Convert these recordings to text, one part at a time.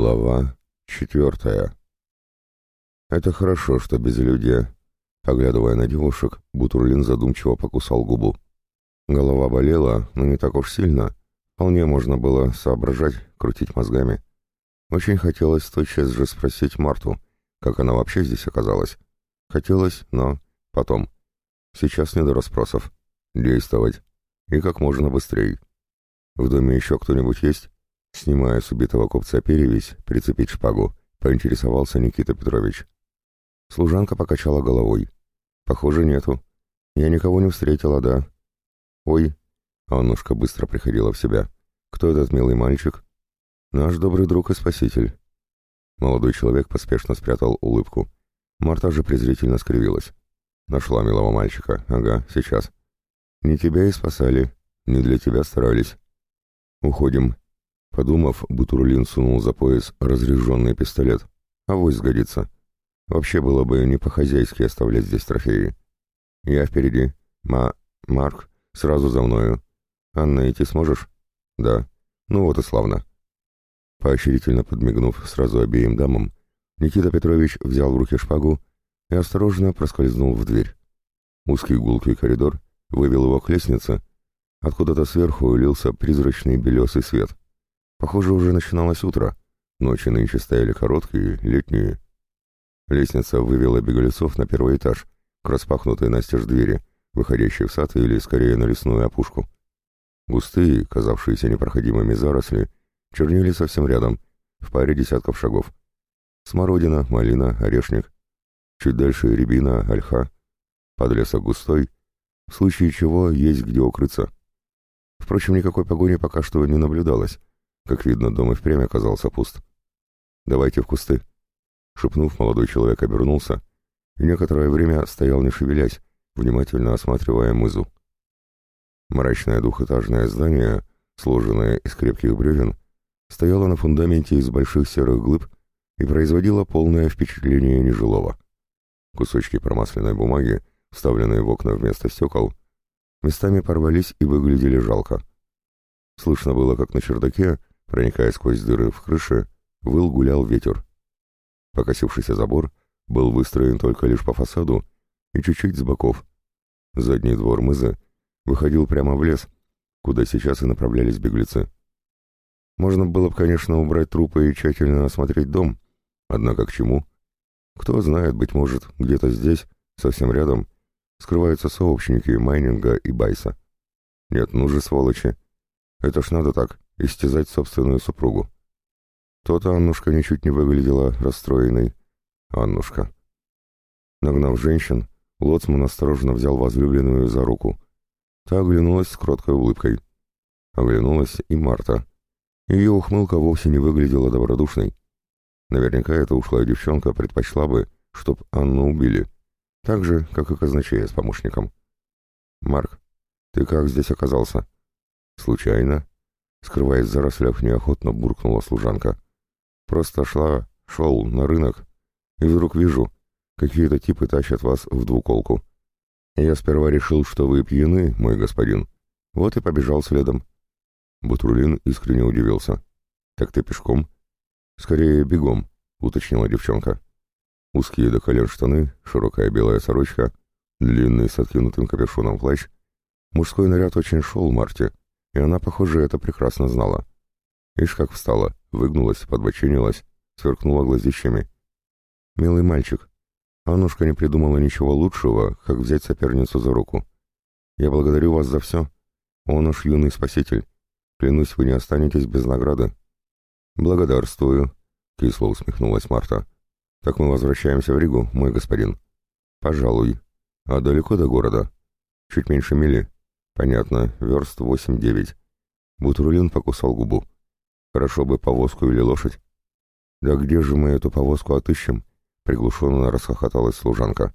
Глава четвертая. Это хорошо, что безлюдие. Поглядывая на девушек, Бутурлин задумчиво покусал губу. Голова болела, но не так уж сильно. Вполне можно было соображать, крутить мозгами. Очень хотелось тотчас же спросить Марту, как она вообще здесь оказалась. Хотелось, но потом. Сейчас не до расспросов. Действовать. И как можно быстрее. В доме еще кто-нибудь есть? Снимая с убитого купца перевязь, прицепить шпагу, поинтересовался Никита Петрович. Служанка покачала головой. «Похоже, нету. Я никого не встретила, да». «Ой», — Аннушка быстро приходила в себя. «Кто этот милый мальчик?» «Наш добрый друг и спаситель». Молодой человек поспешно спрятал улыбку. Марта же презрительно скривилась. «Нашла милого мальчика. Ага, сейчас». «Не тебя и спасали. Не для тебя старались». «Уходим», Подумав, Бутурлин сунул за пояс разряженный пистолет. Авось сгодится. Вообще было бы не по-хозяйски оставлять здесь трофеи. Я впереди. Ма... Марк, сразу за мною. Анна, идти сможешь? Да. Ну вот и славно. Поощрительно подмигнув сразу обеим дамам, Никита Петрович взял в руки шпагу и осторожно проскользнул в дверь. Узкий гулкий коридор вывел его к лестнице, откуда-то сверху лился призрачный белесый свет. Похоже, уже начиналось утро. Ночи нынче стояли короткие, летние. Лестница вывела беглецов на первый этаж, к распахнутой настежь двери, выходящей в сад или, скорее, на лесную опушку. Густые, казавшиеся непроходимыми заросли, чернили совсем рядом, в паре десятков шагов. Смородина, малина, орешник. Чуть дальше рябина, ольха. Подлесок густой, в случае чего есть где укрыться. Впрочем, никакой погони пока что не наблюдалось, как видно, дом и впрямь оказался пуст. «Давайте в кусты». Шепнув, молодой человек обернулся и некоторое время стоял не шевелясь, внимательно осматривая мызу. Мрачное двухэтажное здание, сложенное из крепких бревен, стояло на фундаменте из больших серых глыб и производило полное впечатление нежилого. Кусочки промасленной бумаги, вставленные в окна вместо стекол, местами порвались и выглядели жалко. Слышно было, как на чердаке Проникая сквозь дыры в крыше, выл гулял ветер. Покосившийся забор был выстроен только лишь по фасаду и чуть-чуть с боков. Задний двор мызы выходил прямо в лес, куда сейчас и направлялись беглецы. Можно было бы, конечно, убрать трупы и тщательно осмотреть дом, однако к чему? Кто знает, быть может, где-то здесь, совсем рядом, скрываются сообщники майнинга и байса. Нет, ну же, сволочи. Это ж надо так, истязать собственную супругу. То-то Аннушка ничуть не выглядела расстроенной. Аннушка. Нагнав женщин, Лоцман осторожно взял возлюбленную за руку. Та оглянулась с кроткой улыбкой. Оглянулась и Марта. Ее ухмылка вовсе не выглядела добродушной. Наверняка эта ушлая девчонка предпочла бы, чтоб Анну убили. Так же, как и казначея с помощником. «Марк, ты как здесь оказался?» «Случайно», Скрываясь в зарослях, неохотно буркнула служанка. Просто шла, шел на рынок, и вдруг вижу, какие-то типы тащат вас в двуколку. Я сперва решил, что вы пьяны, мой господин, вот и побежал следом. Бутрулин искренне удивился. «Так ты пешком?» «Скорее бегом», — уточнила девчонка. Узкие до колен штаны, широкая белая сорочка, длинный с откинутым капюшоном плащ. Мужской наряд очень шел Марте, и она, похоже, это прекрасно знала. Ишь как встала, выгнулась, подбочинилась, сверкнула глазищами. «Милый мальчик, Аннушка не придумала ничего лучшего, как взять соперницу за руку. Я благодарю вас за все. Он уж юный спаситель. Клянусь, вы не останетесь без награды». «Благодарствую», — кисло усмехнулась Марта. «Так мы возвращаемся в Ригу, мой господин». «Пожалуй. А далеко до города?» «Чуть меньше мили. Понятно, верст восемь-девять. Бутрулин покусал губу. Хорошо бы повозку или лошадь. Да где же мы эту повозку отыщем? Приглушенно расхохоталась служанка.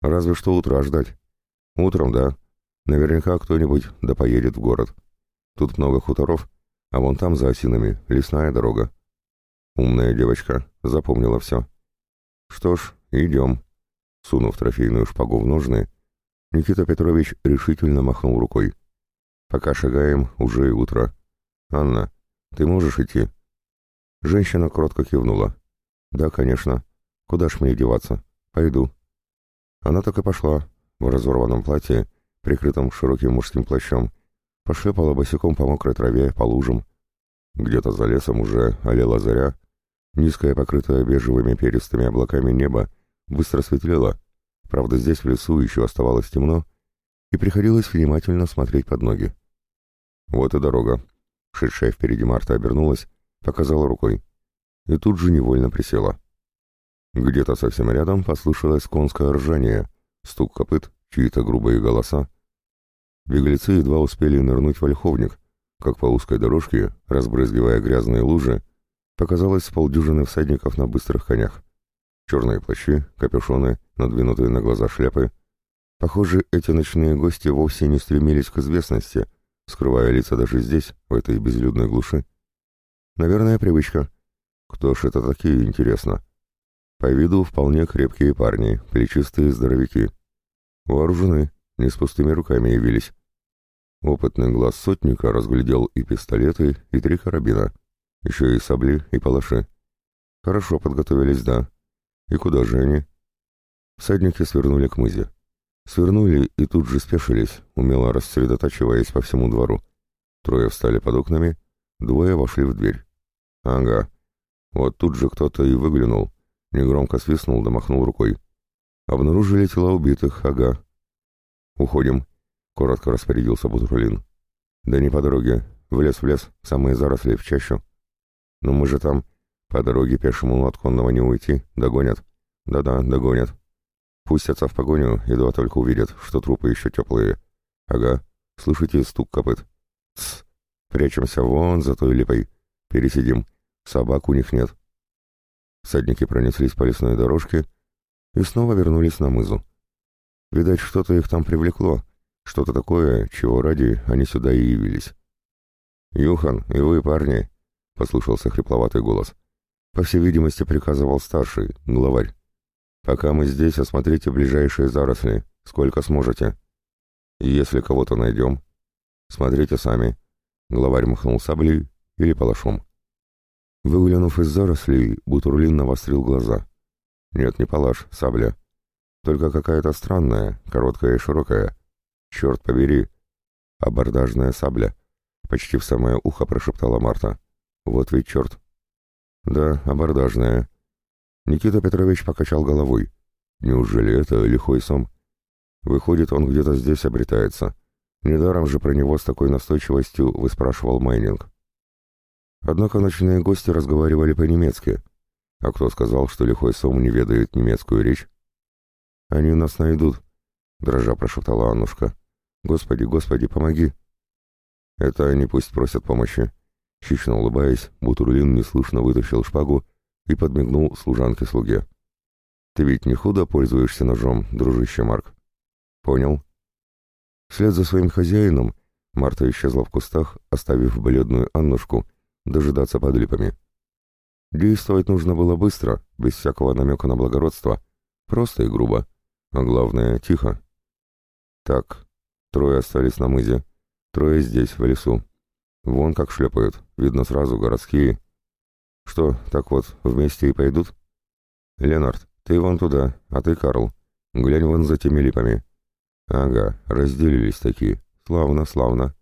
Разве что утра ждать. Утром, да. Наверняка кто-нибудь да поедет в город. Тут много хуторов, а вон там за осинами лесная дорога. Умная девочка, запомнила все. Что ж, идем. Сунув трофейную шпагу в ножны, Никита Петрович решительно махнул рукой. «Пока шагаем, уже и утро. Анна, ты можешь идти?» Женщина кротко кивнула. «Да, конечно. Куда ж мне деваться? Пойду». Она так и пошла, в разорванном платье, прикрытом широким мужским плащом, пошлепала босиком по мокрой траве, по лужам. Где-то за лесом уже олела заря, низкое, покрытое бежевыми перистыми облаками небо, быстро светлело, правда здесь в лесу еще оставалось темно, и приходилось внимательно смотреть под ноги. Вот и дорога. Шедшая впереди Марта обернулась, показала рукой. И тут же невольно присела. Где-то совсем рядом послышалось конское ржание, стук копыт, чьи-то грубые голоса. Беглецы едва успели нырнуть в ольховник, как по узкой дорожке, разбрызгивая грязные лужи, показалось полдюжины всадников на быстрых конях. Черные плащи, капюшоны, надвинутые на глаза шляпы. Похоже, эти ночные гости вовсе не стремились к известности, скрывая лица даже здесь, в этой безлюдной глуши. Наверное, привычка. Кто ж это такие, интересно? По виду вполне крепкие парни, плечистые здоровяки. Вооружены, не с пустыми руками явились. Опытный глаз сотника разглядел и пистолеты, и три карабина. Еще и сабли, и палаши. Хорошо подготовились, да. И куда же они? Всадники свернули к мызе. Свернули и тут же спешились, умело рассредотачиваясь по всему двору. Трое встали под окнами, двое вошли в дверь. Ага. Вот тут же кто-то и выглянул, негромко свистнул да махнул рукой. Обнаружили тела убитых, ага. «Уходим», — коротко распорядился Бутурлин. «Да не по дороге. В лес, в лес, самые заросли, в чащу. Но мы же там. По дороге пешему от конного не уйти. Догонят. Да-да, догонят. Пустятся в погоню, едва только увидят, что трупы еще теплые. Ага, слышите стук копыт? Тсс, прячемся вон за той липой. Пересидим. Собак у них нет. Садники пронеслись по лесной дорожке и снова вернулись на мызу. Видать, что-то их там привлекло, что-то такое, чего ради они сюда и явились. «Юхан, и вы, парни!» — послышался хрипловатый голос. По всей видимости, приказывал старший, главарь. Пока мы здесь, осмотрите ближайшие заросли, сколько сможете. И если кого-то найдем, смотрите сами. Главарь махнул саблей или палашом. Выглянув из зарослей, Бутурлин навострил глаза. Нет, не палаш, сабля. Только какая-то странная, короткая и широкая. Черт побери. Абордажная сабля. Почти в самое ухо прошептала Марта. Вот ведь черт. Да, абордажная. Никита Петрович покачал головой. Неужели это лихой сом? Выходит, он где-то здесь обретается. Недаром же про него с такой настойчивостью выспрашивал Майнинг. Однако ночные гости разговаривали по-немецки. А кто сказал, что лихой сом не ведает немецкую речь? «Они нас найдут», — дрожа прошептала Аннушка. «Господи, Господи, помоги!» «Это они пусть просят помощи». Хищно улыбаясь, Бутурлин неслышно вытащил шпагу и подмигнул служанке-слуге. «Ты ведь не худо пользуешься ножом, дружище Марк?» «Понял». Вслед за своим хозяином Марта исчезла в кустах, оставив бледную Аннушку дожидаться под липами. Действовать нужно было быстро, без всякого намека на благородство, просто и грубо, а главное — тихо. Так, трое остались на мызе, трое здесь, в лесу. Вон как шлепают, видно сразу городские, что, так вот, вместе и пойдут? Ленард, ты вон туда, а ты, Карл, глянь вон за теми липами. Ага, разделились такие. Славно, славно.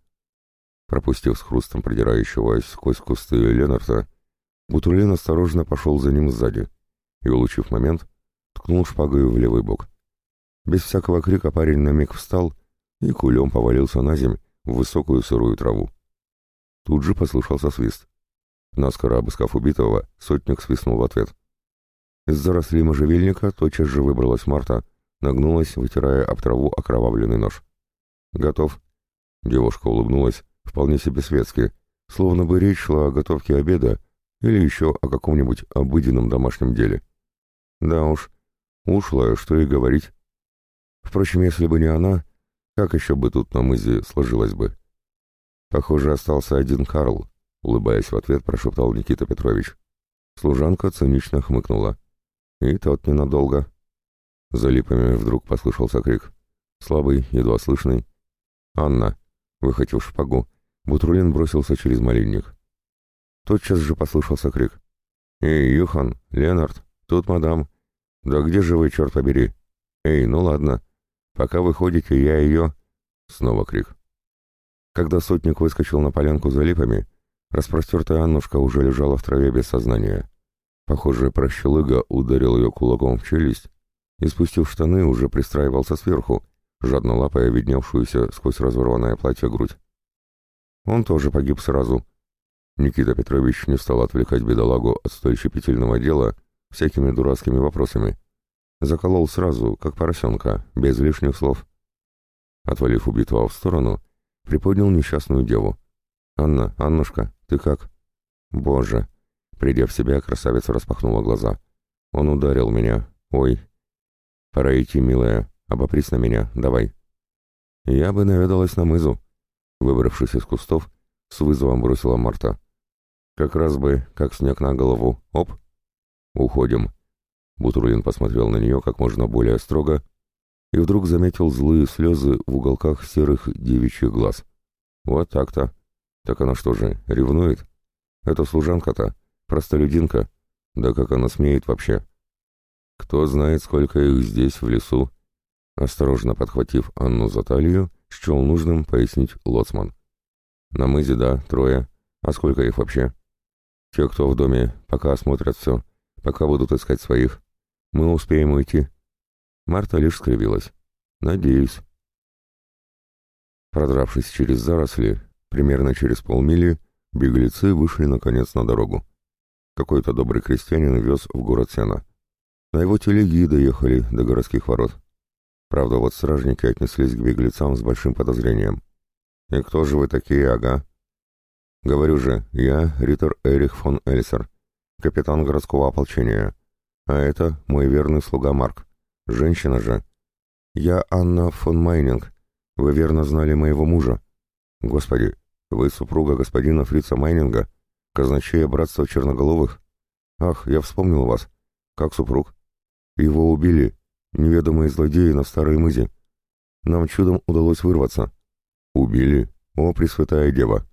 Пропустив с хрустом продирающегося сквозь кусты Ленарта, Бутурлин осторожно пошел за ним сзади и, улучив момент, ткнул шпагой в левый бок. Без всякого крика парень на миг встал и кулем повалился на земь в высокую сырую траву. Тут же послышался свист. Наскоро обыскав убитого, сотник свистнул в ответ. Из зарослей можжевельника тотчас же выбралась Марта, нагнулась, вытирая об траву окровавленный нож. «Готов». Девушка улыбнулась, вполне себе светски, словно бы речь шла о готовке обеда или еще о каком-нибудь обыденном домашнем деле. Да уж, ушла, что и говорить. Впрочем, если бы не она, как еще бы тут на мызе сложилось бы? Похоже, остался один Карл, Улыбаясь в ответ, прошептал Никита Петрович. Служанка цинично хмыкнула. И тот ненадолго. За липами вдруг послышался крик. Слабый, едва слышный. «Анна!» Выхватив шпагу, Бутрулин бросился через малинник. Тотчас же послышался крик. «Эй, Юхан, Ленард, тут мадам. Да где же вы, черт побери? Эй, ну ладно. Пока вы ходите, я ее...» Снова крик. Когда сотник выскочил на полянку за липами, распростертая Аннушка уже лежала в траве без сознания. Похоже, прощелыга ударил ее кулаком в челюсть и, спустив штаны, уже пристраивался сверху, жадно лапая видневшуюся сквозь разорванное платье грудь. Он тоже погиб сразу. Никита Петрович не стал отвлекать бедолагу от столь щепетильного дела всякими дурацкими вопросами. Заколол сразу, как поросенка, без лишних слов. Отвалив убитого в сторону, приподнял несчастную деву. «Анна, Аннушка, ты как?» «Боже!» Придя в себя, красавица распахнула глаза. «Он ударил меня. Ой!» «Пора идти, милая. Обопрись на меня. Давай!» «Я бы наведалась на мызу». Выбравшись из кустов, с вызовом бросила Марта. «Как раз бы, как снег на голову. Оп!» «Уходим!» Бутурлин посмотрел на нее как можно более строго и вдруг заметил злые слезы в уголках серых девичьих глаз. «Вот так-то. Так она что же, ревнует? Это служанка-то, простолюдинка. Да как она смеет вообще? Кто знает, сколько их здесь, в лесу?» Осторожно подхватив Анну за талию, счел нужным пояснить лоцман. «На мызе, да, трое. А сколько их вообще?» «Те, кто в доме, пока осмотрят все, пока будут искать своих. Мы успеем уйти». Марта лишь скривилась. «Надеюсь». Продравшись через заросли, примерно через полмили, беглецы вышли наконец на дорогу. Какой-то добрый крестьянин вез в город сена. На его телеге доехали до городских ворот. Правда, вот стражники отнеслись к беглецам с большим подозрением. «И кто же вы такие, ага?» «Говорю же, я Риттер Эрих фон Эльсер, капитан городского ополчения. А это мой верный слуга Марк. Женщина же. Я Анна фон Майнинг. Вы верно знали моего мужа. Господи, вы супруга господина Фрица Майнинга, казначея братства черноголовых? Ах, я вспомнил вас. Как супруг. Его убили, неведомые злодеи на Старой Мызе. Нам чудом удалось вырваться. Убили? О, Пресвятая Дева!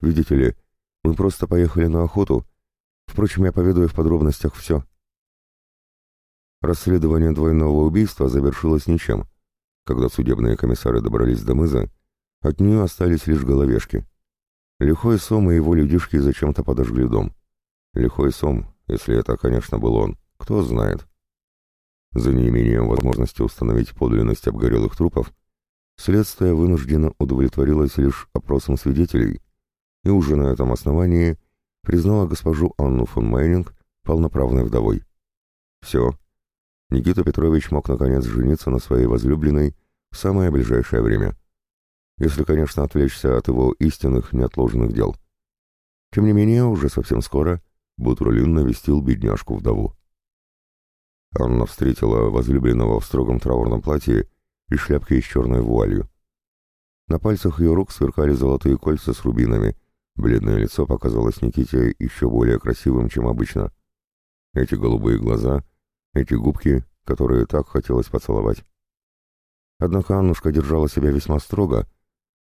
Видите ли, мы просто поехали на охоту. Впрочем, я поведаю в подробностях все. Расследование двойного убийства завершилось ничем. Когда судебные комиссары добрались до мыза, от нее остались лишь головешки. Лихой Сом и его людишки зачем-то подожгли дом. Лихой Сом, если это, конечно, был он, кто знает. За неимением возможности установить подлинность обгорелых трупов, следствие вынужденно удовлетворилось лишь опросом свидетелей и уже на этом основании признало госпожу Анну фон Майнинг полноправной вдовой. Все, Никита Петрович мог наконец жениться на своей возлюбленной в самое ближайшее время. Если, конечно, отвлечься от его истинных неотложенных дел. Тем не менее, уже совсем скоро Бутрулин навестил бедняжку-вдову. Анна встретила возлюбленного в строгом траурном платье и шляпке с черной вуалью. На пальцах ее рук сверкали золотые кольца с рубинами. Бледное лицо показалось Никите еще более красивым, чем обычно. Эти голубые глаза эти губки, которые так хотелось поцеловать. Однако Аннушка держала себя весьма строго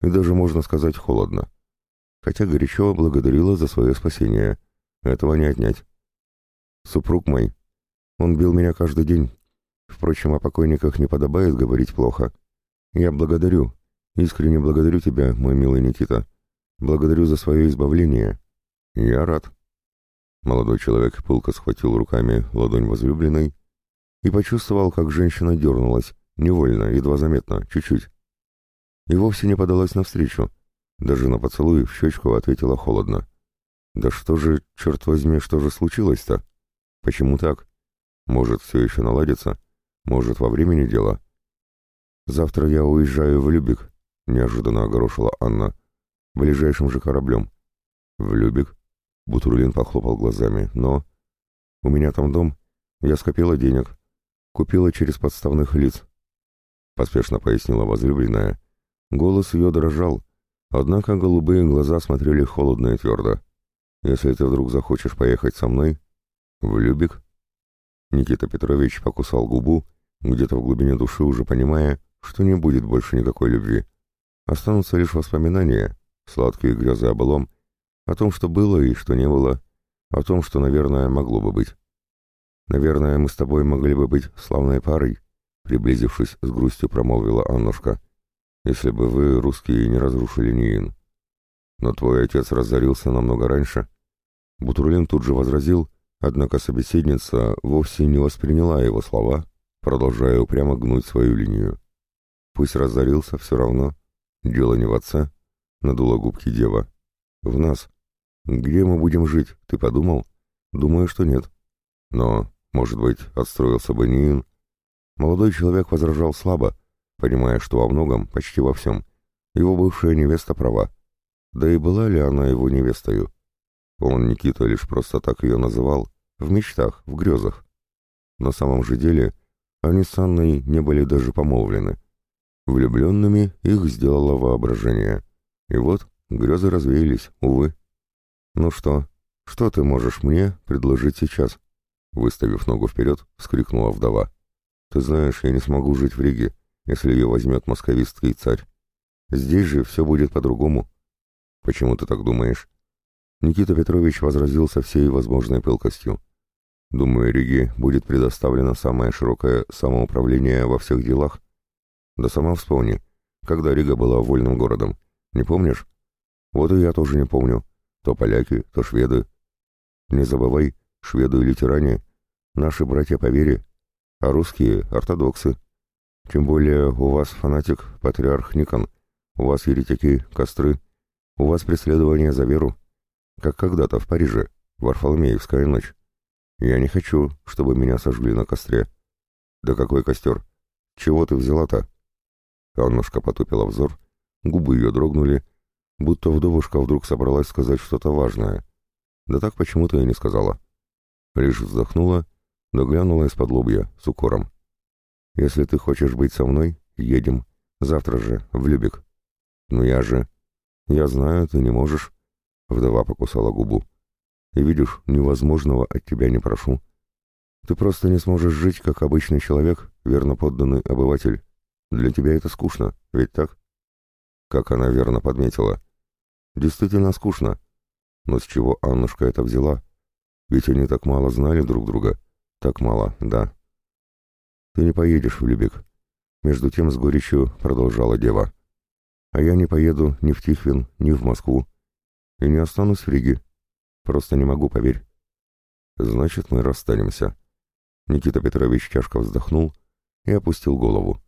и даже, можно сказать, холодно. Хотя горячо благодарила за свое спасение. Этого не отнять. Супруг мой. Он бил меня каждый день. Впрочем, о покойниках не подобает говорить плохо. Я благодарю, искренне благодарю тебя, мой милый Никита. Благодарю за свое избавление. Я рад. Молодой человек пылко схватил руками ладонь возлюбленной и почувствовал, как женщина дернулась, невольно, едва заметно, чуть-чуть. И вовсе не подалась навстречу. Даже на поцелуй в щечку ответила холодно. «Да что же, черт возьми, что же случилось-то? Почему так? Может, все еще наладится? Может, во времени дело?» «Завтра я уезжаю в Любик», — неожиданно огорошила Анна. «Ближайшим же кораблем». «В Любик?» Бутурлин похлопал глазами. «Но... У меня там дом. Я скопила денег. Купила через подставных лиц». Поспешно пояснила возлюбленная. Голос ее дрожал, однако голубые глаза смотрели холодно и твердо. «Если ты вдруг захочешь поехать со мной...» «В Любик?» Никита Петрович покусал губу, где-то в глубине души уже понимая, что не будет больше никакой любви. Останутся лишь воспоминания, сладкие грезы о былом, о том, что было и что не было, О том, что, наверное, могло бы быть. Наверное, мы с тобой могли бы быть славной парой, приблизившись с грустью, промолвила Аннушка, если бы вы, русские, не разрушили Ниин. Но твой отец разорился намного раньше. Бутурлин тут же возразил, однако собеседница вовсе не восприняла его слова, продолжая упрямо гнуть свою линию. Пусть разорился, все равно. Дело не в отце, надула губки дева. В нас. Где мы будем жить, ты подумал? Думаю, что нет. Но, может быть, отстроился бы Ниин. Молодой человек возражал слабо, понимая, что во многом, почти во всем, его бывшая невеста права. Да и была ли она его невестою? Он, Никита, лишь просто так ее называл, в мечтах, в грезах. На самом же деле, они с Анной не были даже помолвлены. Влюбленными их сделало воображение. И вот грезы развеялись, увы. «Ну что, что ты можешь мне предложить сейчас?» Выставив ногу вперед, вскрикнула вдова. «Ты знаешь, я не смогу жить в Риге, если ее возьмет московистский царь. Здесь же все будет по-другому». «Почему ты так думаешь?» Никита Петрович возразил со всей возможной пылкостью. «Думаю, Риге будет предоставлено самое широкое самоуправление во всех делах. Да сама вспомни, когда Рига была вольным городом. Не помнишь? Вот и я тоже не помню. То поляки, то шведы. Не забывай, шведы и лютеране — наши братья по вере, а русские — ортодоксы. Тем более у вас фанатик, патриарх Никон, у вас еретики, костры, у вас преследование за веру, как когда-то в Париже, в Варфоломеевская ночь. Я не хочу, чтобы меня сожгли на костре. Да какой костер? Чего ты взяла-то? Аннушка потупила взор, губы ее дрогнули, будто вдовушка вдруг собралась сказать что-то важное. Да так почему-то и не сказала. Лишь вздохнула, но глянула из-под лобья, с укором. «Если ты хочешь быть со мной, едем. Завтра же, в Любик». «Ну я же...» «Я знаю, ты не можешь». Вдова покусала губу. «И видишь, невозможного от тебя не прошу. Ты просто не сможешь жить, как обычный человек, верно подданный обыватель. Для тебя это скучно, ведь так? Как она верно подметила. Действительно скучно. Но с чего Аннушка это взяла? Ведь они так мало знали друг друга. Так мало, да. Ты не поедешь в Любек. Между тем с горечью продолжала дева. А я не поеду ни в Тихвин, ни в Москву. И не останусь в Риге. Просто не могу, поверь. Значит, мы расстанемся. Никита Петрович тяжко вздохнул и опустил голову.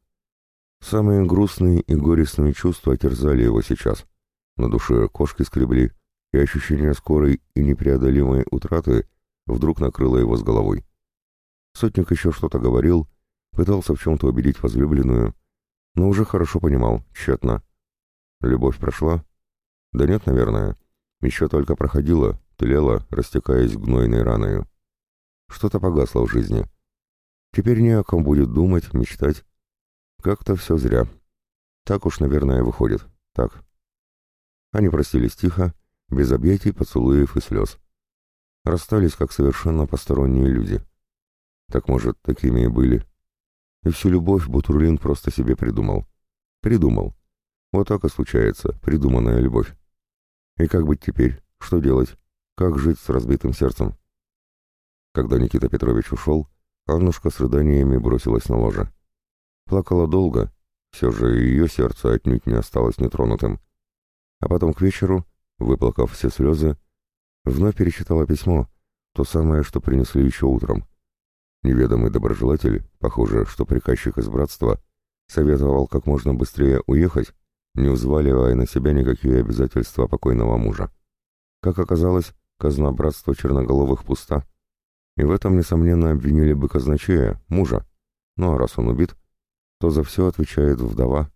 Самые грустные и горестные чувства терзали его сейчас. На душе кошки скребли, и ощущение скорой и непреодолимой утраты вдруг накрыло его с головой. Сотник еще что-то говорил, пытался в чем-то убедить возлюбленную, но уже хорошо понимал, тщетно. Любовь прошла? Да нет, наверное. Еще только проходила, тлела, растекаясь гнойной раною. Что-то погасло в жизни. Теперь не о ком будет думать, мечтать. Как-то все зря. Так уж, наверное, выходит. Так. Они простились тихо, без объятий, поцелуев и слез. Расстались, как совершенно посторонние люди. Так, может, такими и были. И всю любовь Бутурлин просто себе придумал. Придумал. Вот так и случается, придуманная любовь. И как быть теперь? Что делать? Как жить с разбитым сердцем? Когда Никита Петрович ушел, Аннушка с рыданиями бросилась на ложе. Плакала долго, все же ее сердце отнюдь не осталось нетронутым. А потом к вечеру, выплакав все слезы, вновь перечитала письмо, то самое, что принесли еще утром. Неведомый доброжелатель, похоже, что приказчик из братства, советовал как можно быстрее уехать, не взваливая на себя никакие обязательства покойного мужа. Как оказалось, казна братства черноголовых пуста, и в этом, несомненно, обвинили бы казначея, мужа. Ну а раз он убит, то за все отвечает вдова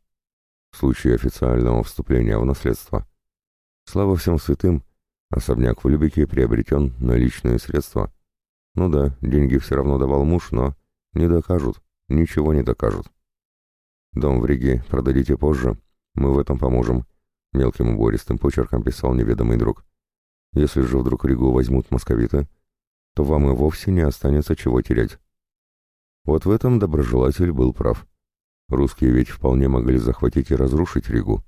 в случае официального вступления в наследство. Слава всем святым, особняк в Любике приобретен на личные средства. Ну да, деньги все равно давал муж, но не докажут, ничего не докажут. Дом в Риге продадите позже, мы в этом поможем, мелким убористым почерком писал неведомый друг. Если же вдруг Ригу возьмут московиты, то вам и вовсе не останется чего терять. Вот в этом доброжелатель был прав. Русские ведь вполне могли захватить и разрушить Ригу,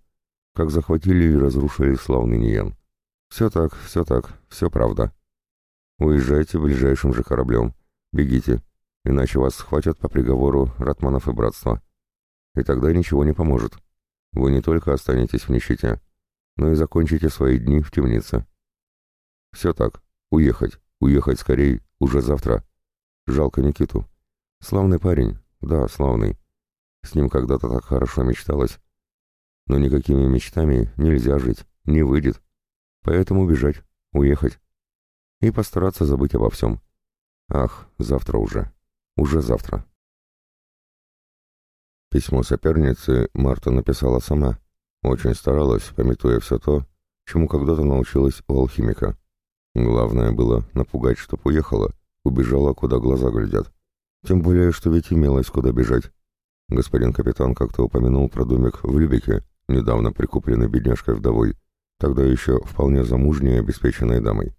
как захватили и разрушили славный Ниен. Все так, все так, все правда. Уезжайте ближайшим же кораблем. Бегите, иначе вас схватят по приговору Ратманов и Братства. И тогда ничего не поможет. Вы не только останетесь в нищете, но и закончите свои дни в темнице. Все так. Уехать. Уехать скорей. Уже завтра. Жалко Никиту. Славный парень. Да, славный. С ним когда-то так хорошо мечталось. Но никакими мечтами нельзя жить. Не выйдет. Поэтому бежать. Уехать. И постараться забыть обо всем. Ах, завтра уже. Уже завтра. Письмо соперницы Марта написала сама. Очень старалась, пометуя все то, чему когда-то научилась у алхимика. Главное было напугать, чтоб уехала, убежала, куда глаза глядят. Тем более, что ведь имелось куда бежать. Господин капитан как-то упомянул про домик в Любике, недавно прикупленный бедняжкой-вдовой, тогда еще вполне замужней обеспеченной дамой.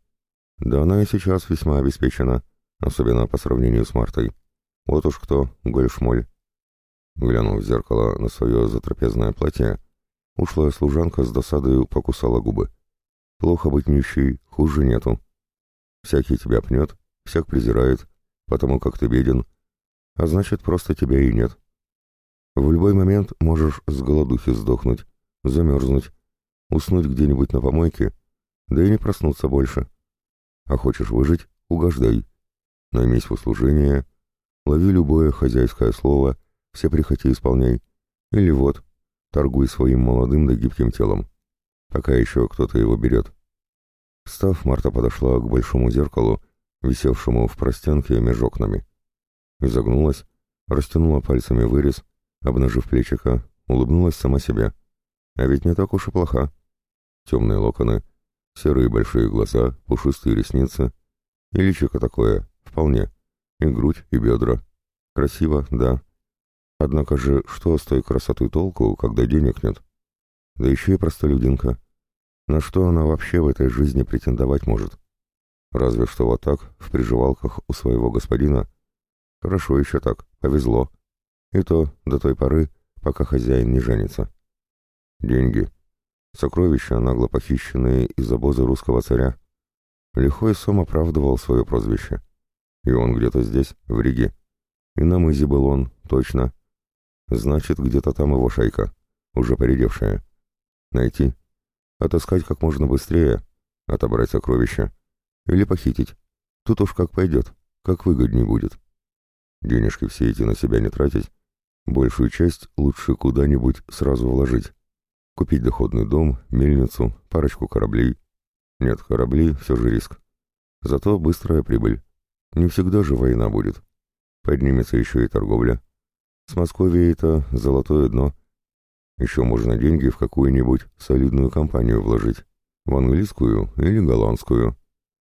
Да она и сейчас весьма обеспечена, особенно по сравнению с Мартой. Вот уж кто, гольшмоль. Глянув в зеркало на свое затрапезное платье, Ушлая служанка с досадою покусала губы. Плохо быть нищей, хуже нету. Всякий тебя пнет, всяк презирает, потому как ты беден, а значит, просто тебя и нет. В любой момент можешь с голодухи сдохнуть, замерзнуть, уснуть где-нибудь на помойке, да и не проснуться больше. А хочешь выжить — угождай. Наймись в услужение, лови любое хозяйское слово, все прихоти исполняй. Или вот, торгуй своим молодым да гибким телом, пока еще кто-то его берет. Встав, Марта подошла к большому зеркалу, висевшему в простенке между окнами. Изогнулась, растянула пальцами вырез, обнажив плечика, улыбнулась сама себе. А ведь не так уж и плоха. Темные локоны, серые большие глаза, пушистые ресницы. И личико такое, вполне. И грудь, и бедра. Красиво, да, Однако же, что с той красотой толку, когда денег нет? Да еще и простолюдинка. На что она вообще в этой жизни претендовать может? Разве что вот так, в приживалках у своего господина. Хорошо еще так, повезло. И то до той поры, пока хозяин не женится. Деньги. Сокровища, нагло похищенные из обоза русского царя. Лихой Сом оправдывал свое прозвище. И он где-то здесь, в Риге. И на мызе был он, точно. Значит, где-то там его шайка, уже поредевшая. Найти, отыскать как можно быстрее, отобрать сокровища. Или похитить. Тут уж как пойдет, как выгоднее будет. Денежки все эти на себя не тратить. Большую часть лучше куда-нибудь сразу вложить. Купить доходный дом, мельницу, парочку кораблей. Нет, корабли все же риск. Зато быстрая прибыль. Не всегда же война будет. Поднимется еще и торговля. С Московией-то золотое дно. Еще можно деньги в какую-нибудь солидную компанию вложить. В английскую или голландскую.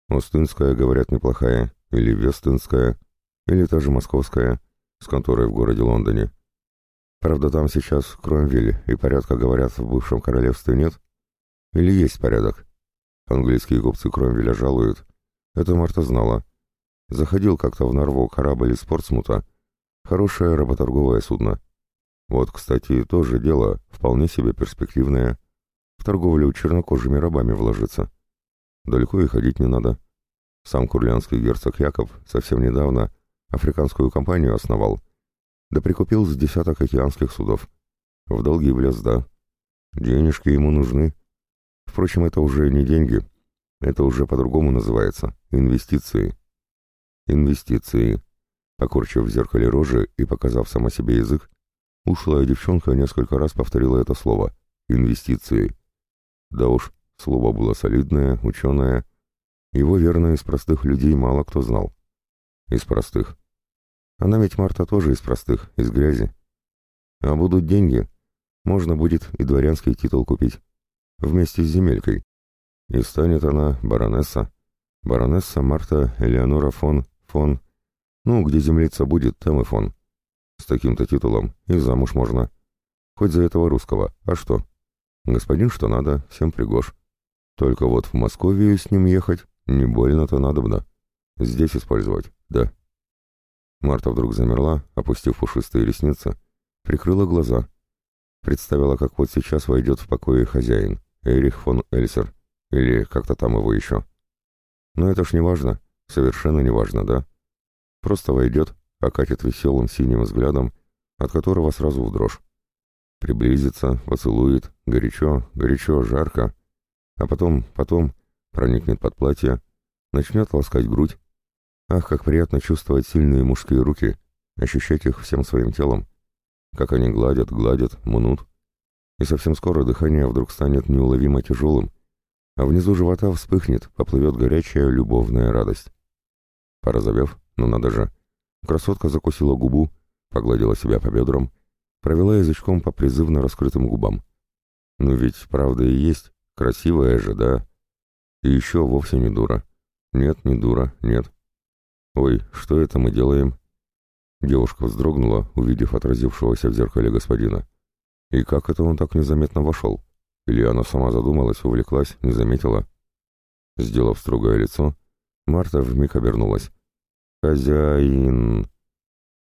Остынская, говорят, неплохая. Или Вестынская. Или та же московская, с конторой в городе Лондоне. Правда, там сейчас Кромвель, и порядка, говорят, в бывшем королевстве нет. Или есть порядок. Английские купцы Кромвеля жалуют. Это Марта знала. Заходил как-то в Нарву корабль из Портсмута, Хорошее работорговое судно. Вот, кстати, тоже дело, вполне себе перспективное. В торговлю чернокожими рабами вложиться. Далеко и ходить не надо. Сам курлянский герцог Яков совсем недавно африканскую компанию основал, да прикупил с десяток океанских судов. В долги влез, да. Денежки ему нужны. Впрочем, это уже не деньги. Это уже по-другому называется. Инвестиции. Инвестиции. Окорчив в зеркале рожи и показав сама себе язык, ушлая девчонка несколько раз повторила это слово «инвестиции». Да уж, слово было солидное, ученое. Его верно из простых людей мало кто знал. Из простых. Она ведь Марта тоже из простых, из грязи. А будут деньги, можно будет и дворянский титул купить. Вместе с земелькой. И станет она баронесса. Баронесса Марта Элеонора фон... фон... Ну, где землица будет, там и фон. С таким-то титулом и замуж можно. Хоть за этого русского. А что? Господин что надо, всем пригож. Только вот в Московию с ним ехать не больно-то надобно. Здесь использовать, да. Марта вдруг замерла, опустив пушистые ресницы, прикрыла глаза. Представила, как вот сейчас войдет в покое хозяин, Эрих фон Эльсер, или как-то там его еще. Но это ж не важно. Совершенно неважно, да? Просто войдет, окатит веселым синим взглядом, от которого сразу в дрожь. Приблизится, поцелует, горячо, горячо, жарко, а потом, потом проникнет под платье, начнет ласкать грудь. Ах, как приятно чувствовать сильные мужские руки, ощущать их всем своим телом. Как они гладят, гладят, мнут. И совсем скоро дыхание вдруг станет неуловимо тяжелым, а внизу живота вспыхнет, поплывет горячая любовная радость. Порозовев, ну надо же, красотка закусила губу, погладила себя по бедрам, провела язычком по призывно раскрытым губам. Ну ведь правда и есть, красивая же, да? И еще вовсе не дура. Нет, не дура, нет. Ой, что это мы делаем? Девушка вздрогнула, увидев отразившегося в зеркале господина. И как это он так незаметно вошел? Или она сама задумалась, увлеклась, не заметила? Сделав строгое лицо, Марта вмиг обернулась. «Хозяин...»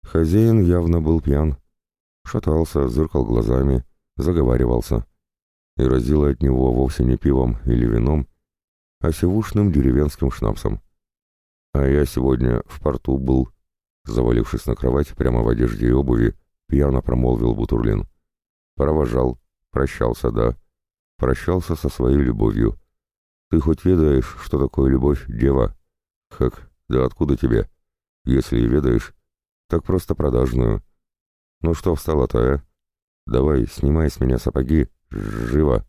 Хозяин явно был пьян. Шатался, зыркал глазами, заговаривался. И разило от него вовсе не пивом или вином, а севушным деревенским шнапсом. А я сегодня в порту был, завалившись на кровать прямо в одежде и обуви, пьяно промолвил Бутурлин. Провожал, прощался, да, прощался со своей любовью. Ты хоть ведаешь, что такое любовь, дева? Хак, да откуда тебе? Если и ведаешь, так просто продажную. Ну что встала-то, а? Давай, снимай с меня сапоги, живо.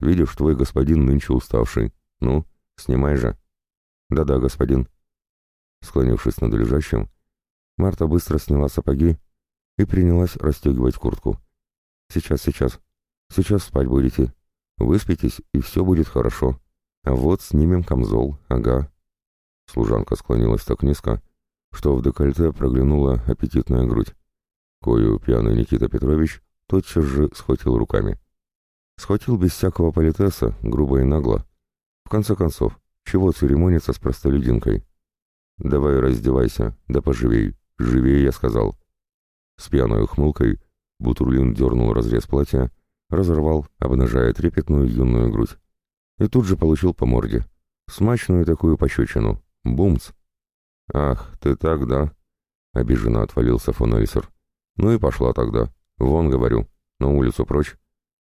Видишь, твой господин нынче уставший. Ну, снимай же. Да-да, господин. Склонившись над лежащим, Марта быстро сняла сапоги и принялась расстегивать куртку. Сейчас, сейчас. Сейчас спать будете. Выспитесь, и все будет хорошо. А вот снимем камзол, ага. Служанка склонилась так низко, что в декольте проглянула аппетитная грудь. Кою пьяный Никита Петрович тотчас же схватил руками. Схватил без всякого политеса, грубо и нагло. В конце концов, чего церемониться с простолюдинкой? Давай раздевайся, да поживей, живее, я сказал. С пьяной ухмылкой Бутурлин дернул разрез платья, разорвал, обнажая трепетную юную грудь. И тут же получил по морде. Смачную такую пощечину. Бумц! «Ах, ты так, да?» — обиженно отвалился фон Эльсер. «Ну и пошла тогда. Вон, говорю, на улицу прочь.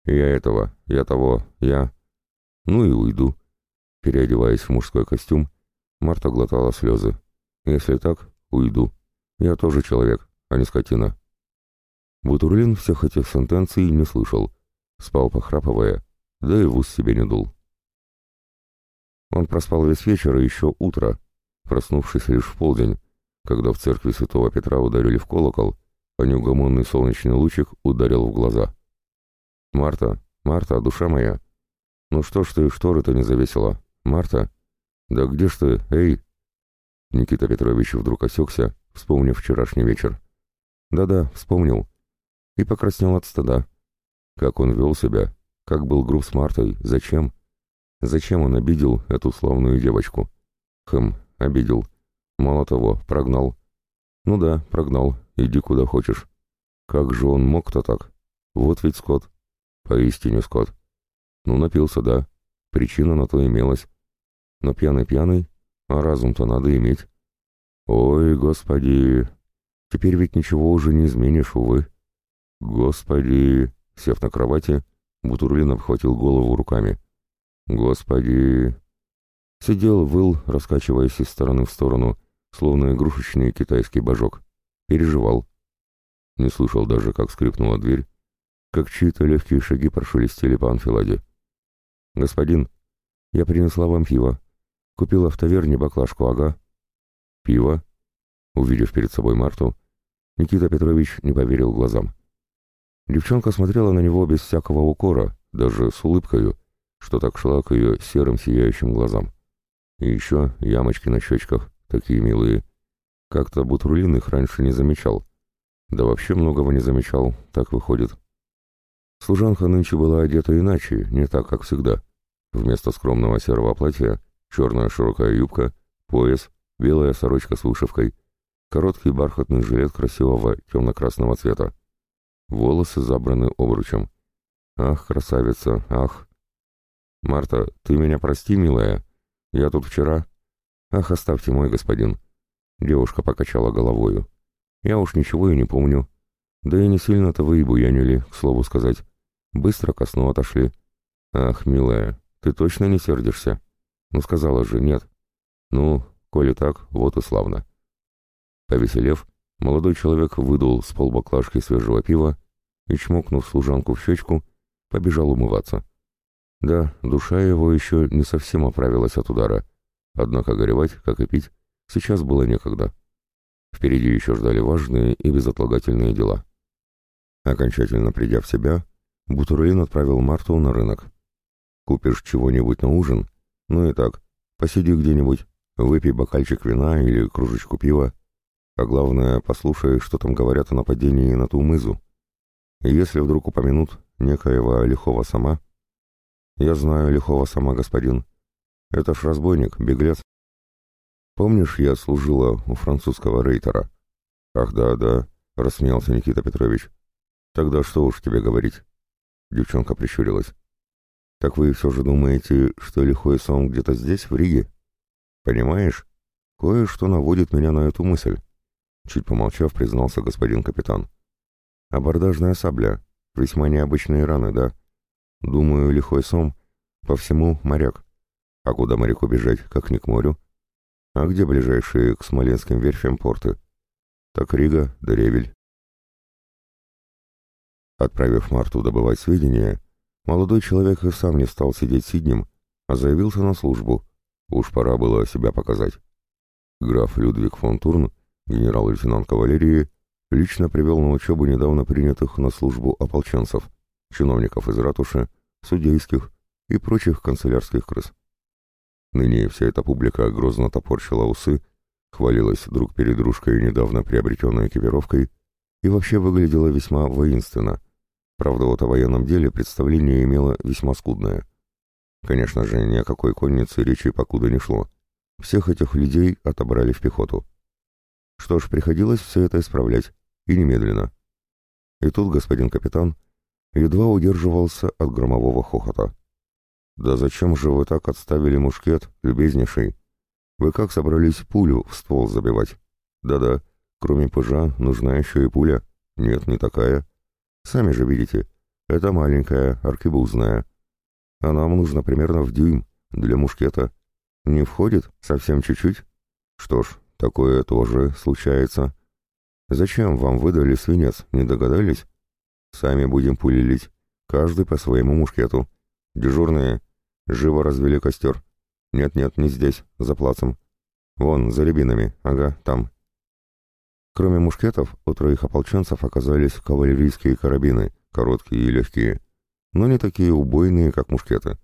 Я этого, я того, я...» «Ну и уйду». Переодеваясь в мужской костюм, Марта глотала слезы. «Если так, уйду. Я тоже человек, а не скотина». Бутурлин всех этих сентенций не слышал, спал похрапывая, да и в ус себе не дул. Он проспал весь вечер и еще утро, проснувшись лишь в полдень, когда в церкви святого Петра ударили в колокол, а неугомонный солнечный лучик ударил в глаза. «Марта, Марта, душа моя! Ну что ж ты шторы-то не завесила? Марта? Да где ж ты, эй?» Никита Петрович вдруг осекся, вспомнив вчерашний вечер. «Да-да, вспомнил и покраснел от стыда. Как он вел себя, как был груб с Мартой, зачем? Зачем он обидел эту славную девочку? Хм, обидел. Мало того, прогнал. Ну да, прогнал, иди куда хочешь. Как же он мог-то так? Вот ведь скот. Поистине скот. Ну, напился, да. Причина на то имелась. Но пьяный-пьяный, а разум-то надо иметь. Ой, господи, теперь ведь ничего уже не изменишь, увы. «Господи!» — сев на кровати, Бутурлин обхватил голову руками. «Господи!» Сидел, выл, раскачиваясь из стороны в сторону, словно игрушечный китайский божок. Переживал. Не слышал даже, как скрипнула дверь, как чьи-то легкие шаги прошелестели по анфиладе. «Господин, я принесла вам пиво. Купила в таверне баклажку, ага». «Пиво?» Увидев перед собой Марту, Никита Петрович не поверил глазам. Девчонка смотрела на него без всякого укора, даже с улыбкою, что так шла к ее серым сияющим глазам. И еще ямочки на щечках, такие милые. Как-то Бутрулин их раньше не замечал. Да вообще многого не замечал, так выходит. Служанка нынче была одета иначе, не так, как всегда. Вместо скромного серого платья черная широкая юбка, пояс, белая сорочка с вышивкой, короткий бархатный жилет красивого темно-красного цвета. Волосы забраны обручем. Ах, красавица, ах. Марта, ты меня прости, милая. Я тут вчера... «Ах, оставьте мой господин». Девушка покачала головою. «Я уж ничего и не помню. Да и не сильно-то вы и буянили, к слову сказать. Быстро ко сну отошли. Ах, милая, ты точно не сердишься? Ну, сказала же, нет. Ну, коли так, вот и славно». Повеселев, молодой человек выдул с полбаклажки свежего пива и, чмокнув служанку в щечку, побежал умываться. Да, душа его еще не совсем оправилась от удара, однако горевать, как и пить, сейчас было некогда. Впереди еще ждали важные и безотлагательные дела. Окончательно придя в себя, Бутурлин отправил Марту на рынок. «Купишь чего-нибудь на ужин? Ну и так, посиди где-нибудь, выпей бокальчик вина или кружечку пива, а главное, послушай, что там говорят о нападении на ту мызу. И если вдруг упомянут некоего лихого сама...» «Я знаю лихого сама, господин. Это ж разбойник, беглец. Помнишь, я служила у французского рейтера?» «Ах, да, да», — рассмеялся Никита Петрович. «Тогда что уж тебе говорить?» Девчонка прищурилась. «Так вы все же думаете, что лихой сон где-то здесь, в Риге? Понимаешь, кое-что наводит меня на эту мысль», — чуть помолчав, признался господин капитан. «Абордажная сабля. Весьма необычные раны, да. Думаю, лихой сом. По всему моряк. А куда моряку бежать, как не к морю? А где ближайшие к смоленским верфям порты? Так Рига да Ревель. Отправив Марту добывать сведения, молодой человек и сам не стал сидеть сиднем, а заявился на службу. Уж пора было себя показать. Граф Людвиг фон Турн, генерал-лейтенант кавалерии, лично привел на учебу недавно принятых на службу ополченцев, чиновников из ратуши, судейских и прочих канцелярских крыс. Ныне вся эта публика грозно топорщила усы, хвалилась друг перед дружкой недавно приобретенной экипировкой и вообще выглядела весьма воинственно. Правда, вот о военном деле представление имело весьма скудное. Конечно же, ни о какой коннице речи покуда не шло. Всех этих людей отобрали в пехоту. Что ж, приходилось все это исправлять, и немедленно. И тут господин капитан едва удерживался от громового хохота. «Да зачем же вы так отставили мушкет, любезнейший? Вы как собрались пулю в ствол забивать? Да-да, кроме пыжа нужна еще и пуля. Нет, не такая. Сами же видите, это маленькая, аркебузная. А нам нужно примерно в дюйм для мушкета. Не входит? Совсем чуть-чуть? Что ж, такое тоже случается. Зачем вам выдали свинец, не догадались? Сами будем пули лить, каждый по своему мушкету. Дежурные, живо развели костер. Нет-нет, не здесь, за плацем. Вон, за рябинами, ага, там. Кроме мушкетов, у троих ополченцев оказались кавалерийские карабины, короткие и легкие, но не такие убойные, как мушкеты.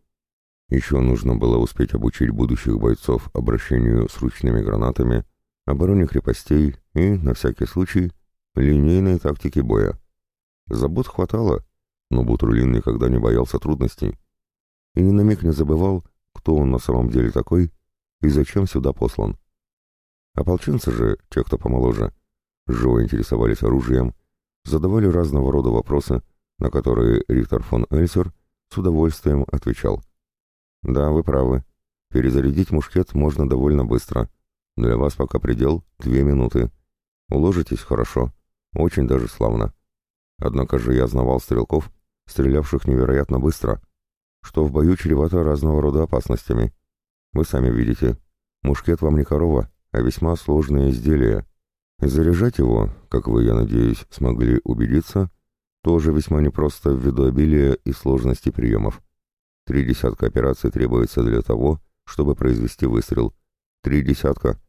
Еще нужно было успеть обучить будущих бойцов обращению с ручными гранатами, обороне крепостей и, на всякий случай, линейной тактике боя. Забот хватало, но Бутрулин никогда не боялся трудностей и ни на миг не забывал, кто он на самом деле такой и зачем сюда послан. Ополченцы же, те, кто помоложе, живо интересовались оружием, задавали разного рода вопросы, на которые Рихтер фон Эльсер с удовольствием отвечал. «Да, вы правы. Перезарядить мушкет можно довольно быстро. Для вас пока предел — две минуты. Уложитесь хорошо. Очень даже славно. Однако же я знавал стрелков, стрелявших невероятно быстро, что в бою чревато разного рода опасностями. Вы сами видите, мушкет вам не корова, а весьма сложное изделие. Заряжать его, как вы, я надеюсь, смогли убедиться, тоже весьма непросто ввиду обилия и сложности приемов. Три десятка операций требуется для того, чтобы произвести выстрел. Три десятка.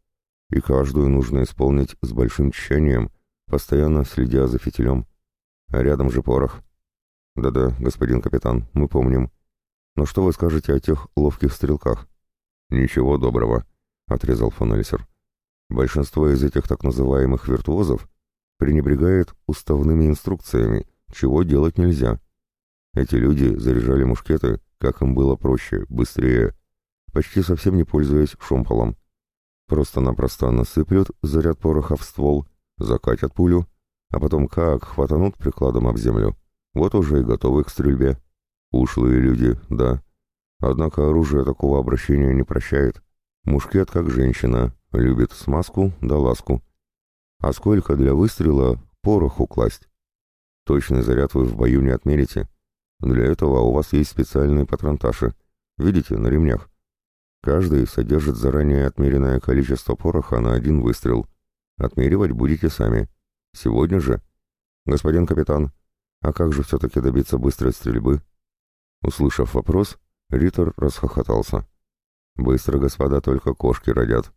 И каждую нужно исполнить с большим тщанием, постоянно следя за фитилем. А рядом же порох. Да-да, господин капитан, мы помним. Но что вы скажете о тех ловких стрелках? Ничего доброго, отрезал фон. Большинство из этих так называемых виртуозов пренебрегает уставными инструкциями, чего делать нельзя. Эти люди заряжали мушкеты, как им было проще, быстрее, почти совсем не пользуясь шомполом. Просто-напросто насыплют заряд пороха в ствол, закатят пулю, а потом как хватанут прикладом об землю. Вот уже и готовы к стрельбе. Ушлые люди, да. Однако оружие такого обращения не прощает. Мушкет как женщина, любит смазку да ласку. А сколько для выстрела пороху класть? Точный заряд вы в бою не отмерите. Для этого у вас есть специальные патронташи. Видите, на ремнях. Каждый содержит заранее отмеренное количество пороха на один выстрел. Отмеривать будете сами. Сегодня же. Господин капитан, а как же все-таки добиться быстрой стрельбы? Услышав вопрос, Риттер расхохотался. Быстро, господа, только кошки родят.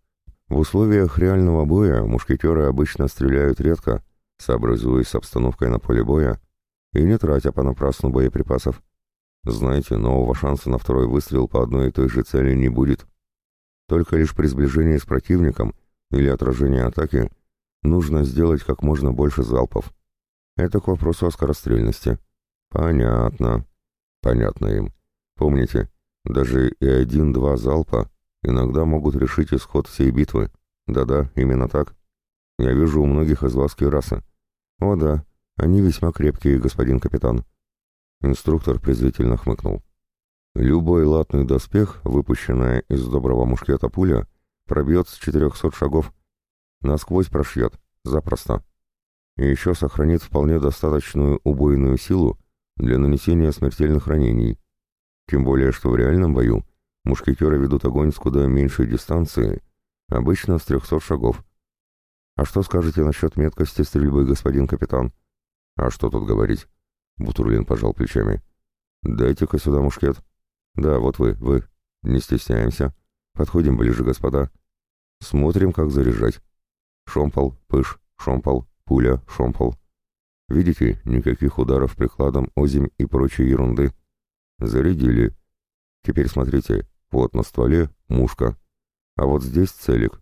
В условиях реального боя мушкетеры обычно стреляют редко, сообразуясь с обстановкой на поле боя и не тратя понапрасну боеприпасов. Знаете, нового шанса на второй выстрел по одной и той же цели не будет. Только лишь при сближении с противником или отражении атаки нужно сделать как можно больше залпов. Это к вопросу о скорострельности. Понятно. Понятно им. Помните, даже и один-два залпа иногда могут решить исход всей битвы. Да-да, именно так. Я вижу у многих из вас кирасы. О да, они весьма крепкие, господин капитан. Инструктор презрительно хмыкнул. Любой латный доспех, выпущенная из доброго мушкета пуля, пробьет с четырехсот шагов. Насквозь прошьет. Запросто. И еще сохранит вполне достаточную убойную силу для нанесения смертельных ранений. Тем более, что в реальном бою мушкетеры ведут огонь с куда меньшей дистанции, обычно с трехсот шагов. А что скажете насчет меткости стрельбы, господин капитан? А что тут говорить? Бутурлин пожал плечами. «Дайте-ка сюда мушкет». «Да, вот вы, вы. Не стесняемся. Подходим ближе, господа. Смотрим, как заряжать. Шомпол, пыш, шомпол, пуля, шомпол. Видите, никаких ударов прикладом, озимь и прочей ерунды. Зарядили. Теперь смотрите, вот на стволе мушка, а вот здесь целик.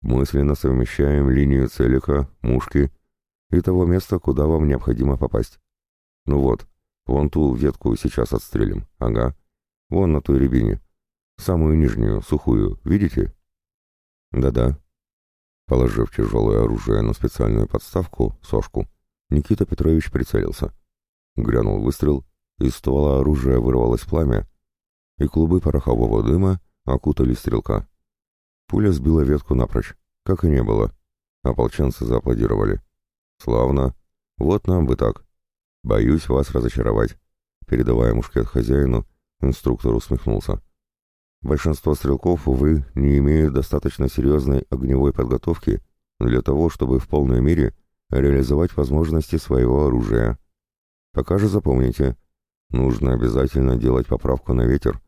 Мысленно совмещаем линию целика, мушки и того места, куда вам необходимо попасть. Ну вот, вон ту ветку сейчас отстрелим. Ага. Вон на той рябине. Самую нижнюю, сухую, видите? Да-да. Положив тяжелое оружие на специальную подставку, сошку, Никита Петрович прицелился. Грянул выстрел, из ствола оружия вырвалось пламя, и клубы порохового дыма окутали стрелка. Пуля сбила ветку напрочь, как и не было. Ополченцы зааплодировали. «Славно. Вот нам бы так. «Боюсь вас разочаровать», — передавая мушкет хозяину, инструктор усмехнулся. «Большинство стрелков, увы, не имеют достаточно серьезной огневой подготовки для того, чтобы в полной мере реализовать возможности своего оружия. Пока же запомните, нужно обязательно делать поправку на ветер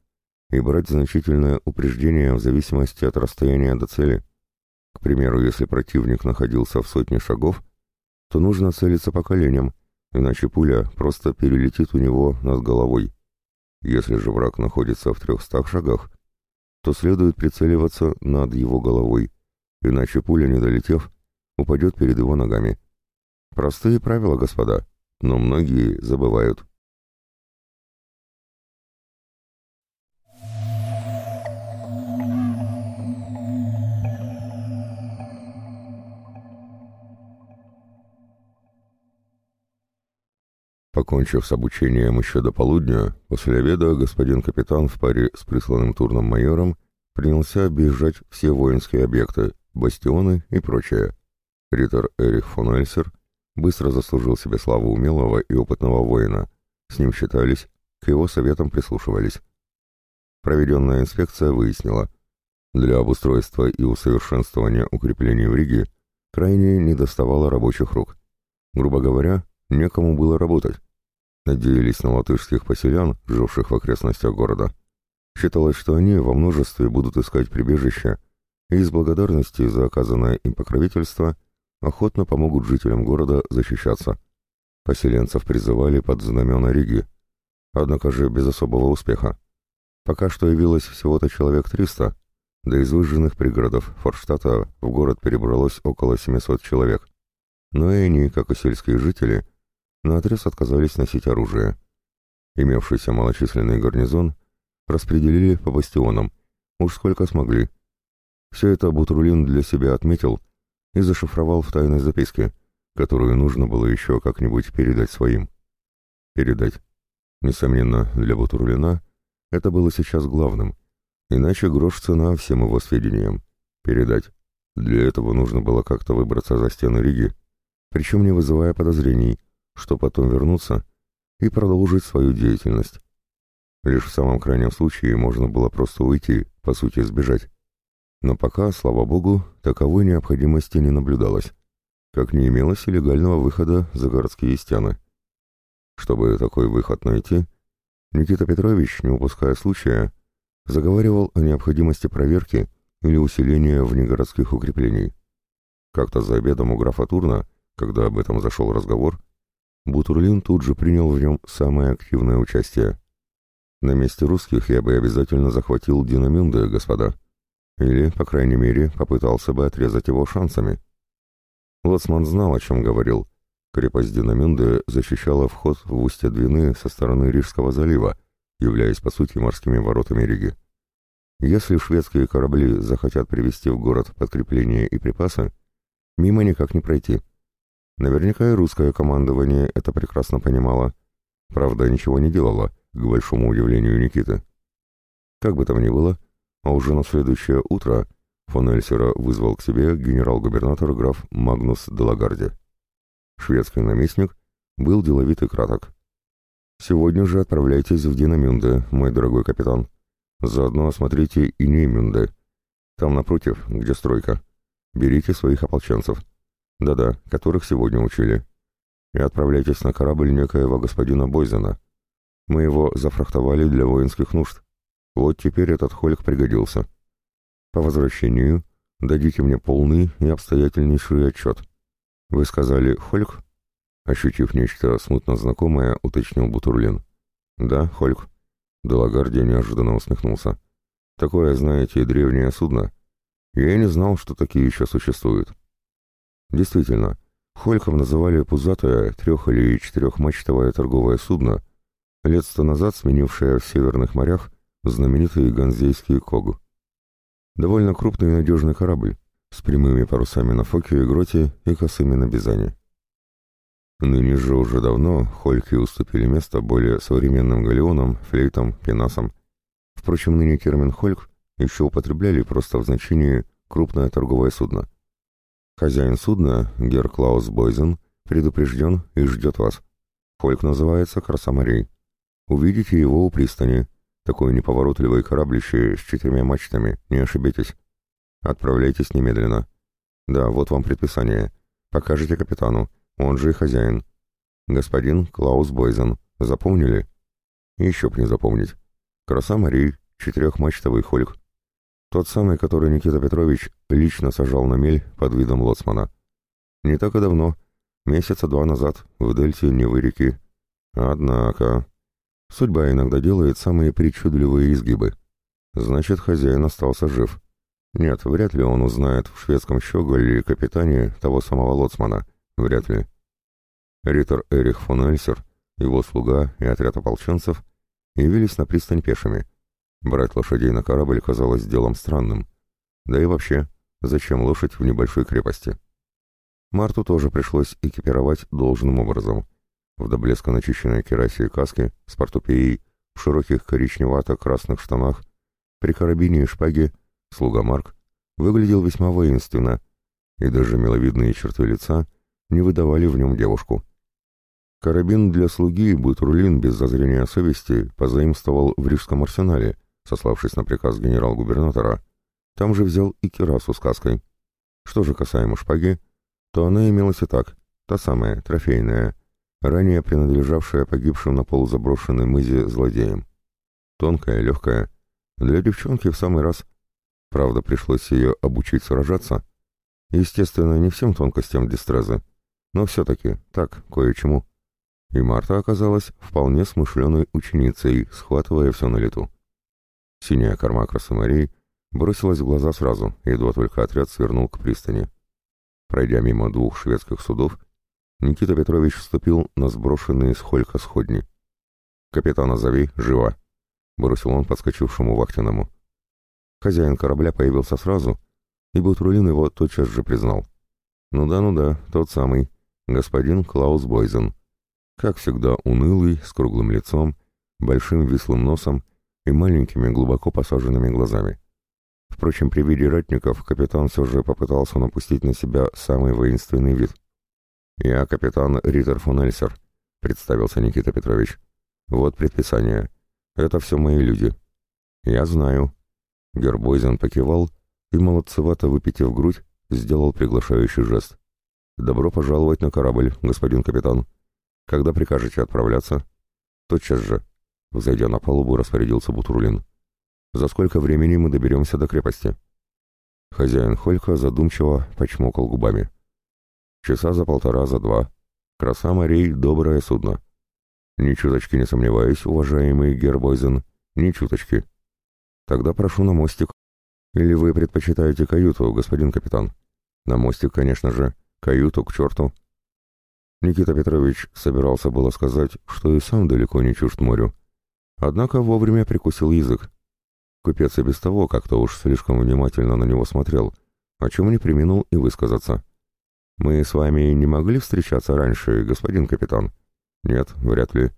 и брать значительное упреждение в зависимости от расстояния до цели. К примеру, если противник находился в сотне шагов, то нужно целиться по коленям, иначе пуля просто перелетит у него над головой. Если же враг находится в трехстах шагах, то следует прицеливаться над его головой, иначе пуля, не долетев, упадет перед его ногами. Простые правила, господа, но многие забывают. Покончив с обучением еще до полудня, после обеда господин капитан в паре с присланным турным майором принялся объезжать все воинские объекты, бастионы и прочее. Риттер Эрих фон Эльсер быстро заслужил себе славу умелого и опытного воина. С ним считались, к его советам прислушивались. Проведенная инспекция выяснила, для обустройства и усовершенствования укреплений в Риге крайне недоставало рабочих рук. Грубо говоря, некому было работать, надеялись на латышских поселян, живших в окрестностях города. Считалось, что они во множестве будут искать прибежище, и из благодарности за оказанное им покровительство охотно помогут жителям города защищаться. Поселенцев призывали под знамена Риги, однако же без особого успеха. Пока что явилось всего-то человек 300, да из выжженных пригородов Форштадта в город перебралось около 700 человек. Но и они, как и сельские жители, наотрез отказались носить оружие. Имевшийся малочисленный гарнизон распределили по бастионам, уж сколько смогли. Все это Бутрулин для себя отметил и зашифровал в тайной записке, которую нужно было еще как-нибудь передать своим. Передать. Несомненно, для Бутурлина это было сейчас главным, Иначе грош цена всем его сведениям. Передать. Для этого нужно было как-то выбраться за стены Риги, причем не вызывая подозрений, что потом вернуться и продолжить свою деятельность. Лишь в самом крайнем случае можно было просто уйти, по сути сбежать. Но пока, слава богу, таковой необходимости не наблюдалось, как не имелось легального выхода за городские стены. Чтобы такой выход найти, Никита Петрович, не упуская случая, заговаривал о необходимости проверки или усиления внегородских укреплений. Как-то за обедом у графа Турна, когда об этом зашел разговор, Бутурлин тут же принял в нем самое активное участие. На месте русских я бы обязательно захватил Динамюнде, господа. Или, по крайней мере, попытался бы отрезать его шансами. Лоцман знал, о чем говорил. Крепость Динамюнде защищала вход в устье Двины со стороны Рижского залива, являясь, по сути, морскими воротами Риги. Если шведские корабли захотят привезти в город подкрепления и припасы, мимо никак не пройти. Наверняка и русское командование это прекрасно понимало. Правда, ничего не делало, к большому удивлению Никиты. Как бы там ни было, а уже на следующее утро фон Эльсера вызвал к себе генерал-губернатор граф Магнус Делагарди. Шведский наместник был деловит и краток. «Сегодня же отправляйтесь в Динамюнде, мой дорогой капитан. Заодно осмотрите и Неймюнде. Там напротив, где стройка. Берите своих ополченцев. Да-да, которых сегодня учили. И отправляйтесь на корабль некоего господина Бойзена. Мы его зафрахтовали для воинских нужд. Вот теперь этот Хольк пригодился. По возвращению дадите мне полный и обстоятельнейший отчет. Вы сказали «Хольк»?» Ощутив нечто смутно знакомое, уточнил Бутурлин. «Да, Хольк». Делагардия неожиданно усмехнулся. «Такое, знаете, древнее судно. Я и не знал, что такие еще существуют». Действительно, Хольком называли пузатое трех- или четырехмачтовое торговое судно, лет сто назад сменившее в северных морях знаменитый ганзейский Когу. Довольно крупный и надежный корабль, с прямыми парусами на Фоке и Гроте и косыми на Бизане. Ныне же уже давно Хольки уступили место более современным галеонам, флейтам, пенасам. Впрочем, ныне термин «хольк» еще употребляли просто в значении «крупное торговое судно». Хозяин судна, гер Клаус Бойзен, предупрежден и ждет вас. Хольк называется «Краса морей». Увидите его у пристани. Такой неповоротливый кораблище с четырьмя мачтами, не ошибитесь. Отправляйтесь немедленно. Да, вот вам предписание. Покажите капитану, он же и хозяин. Господин Клаус Бойзен. Запомнили? Еще б не запомнить. Краса морей, четырехмачтовый хольк. Тот самый, который Никита Петрович лично сажал на мель под видом лоцмана. Не так и давно, месяца два назад, в дельте Невы реки. Однако... Судьба иногда делает самые причудливые изгибы. Значит, хозяин остался жив. Нет, вряд ли он узнает в шведском щеголе капитане того самого лоцмана. Вряд ли. Риттер Эрих фон Эльсер, его слуга и отряд ополченцев явились на пристань пешими. Брать лошадей на корабль казалось делом странным. Да и вообще, зачем лошадь в небольшой крепости? Марту тоже пришлось экипировать должным образом. В до блеска начищенной керасе и каске, с портупеей, в широких коричневато-красных штанах, при карабине и шпаге, слуга Марк, выглядел весьма воинственно, и даже миловидные черты лица не выдавали в нем девушку. Карабин для слуги Бутурлин без зазрения совести позаимствовал в Рижском арсенале, сославшись на приказ генерал-губернатора. Там же взял и кирасу с каской. Что же касаемо шпаги, то она имелась и так, та самая, трофейная, ранее принадлежавшая погибшим на полузаброшенной мызе злодеям. Тонкая, легкая, для девчонки в самый раз. Правда, пришлось ее обучить сражаться. Естественно, не всем тонкостям дистрезы, но все-таки так, кое-чему. И Марта оказалась вполне смышленой ученицей, схватывая все на лету. Синяя корма красомарей бросилась в глаза сразу, едва только отряд свернул к пристани. Пройдя мимо двух шведских судов, Никита Петрович вступил на сброшенные с Холька сходни. «Капитана зови, живо!» — бросил он подскочившему вахтенному. Хозяин корабля появился сразу, и Бутрулин его тотчас же признал. «Ну да, ну да, тот самый, господин Клаус Бойзен. Как всегда, унылый, с круглым лицом, большим вислым носом и маленькими, глубоко посаженными глазами. Впрочем, при виде ратников капитан все же попытался напустить на себя самый воинственный вид. «Я капитан Риттер фон Эльсер», — представился Никита Петрович. «Вот предписание. Это все мои люди». «Я знаю». Гербойзен покивал и, молодцевато выпитив грудь, сделал приглашающий жест. «Добро пожаловать на корабль, господин капитан. Когда прикажете отправляться?» «Тотчас же», — взойдя на палубу, распорядился Бутурлин. «За сколько времени мы доберемся до крепости?» Хозяин Холька задумчиво почмокал губами. «Часа за полтора, за два. Краса морей — доброе судно. Ни чуточки не сомневаюсь, уважаемый Гербойзен, ни чуточки. Тогда прошу на мостик. Или вы предпочитаете каюту, господин капитан? На мостик, конечно же. Каюту к черту. Никита Петрович собирался было сказать, что и сам далеко не чужд морю. Однако вовремя прикусил язык. Купец и без того как-то уж слишком внимательно на него смотрел, о чем не приминул и высказаться. «Мы с вами не могли встречаться раньше, господин капитан?» «Нет, вряд ли.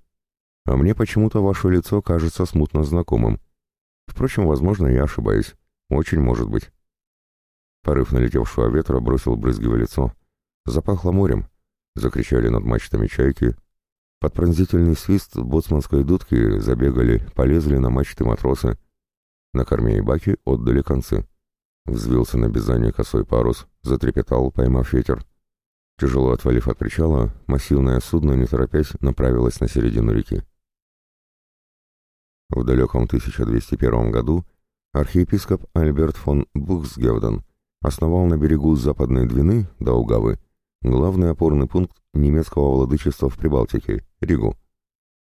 А мне почему-то ваше лицо кажется смутно знакомым. Впрочем, возможно, я ошибаюсь. Очень может быть». Порыв налетевшего ветра бросил брызги в лицо. Запахло морем. Закричали над мачтами чайки. Под пронзительный свист боцманской дудки забегали, полезли на мачты матросы. На корме и баке отдали концы. Взвился на беззане косой парус, затрепетал, поймав ветер. Тяжело отвалив от причала, массивное судно, не торопясь, направилось на середину реки. В далеком 1201 году архиепископ Альберт фон Бухсгевден основал на берегу Западной Двины, Даугавы, главный опорный пункт немецкого владычества в Прибалтике, Ригу.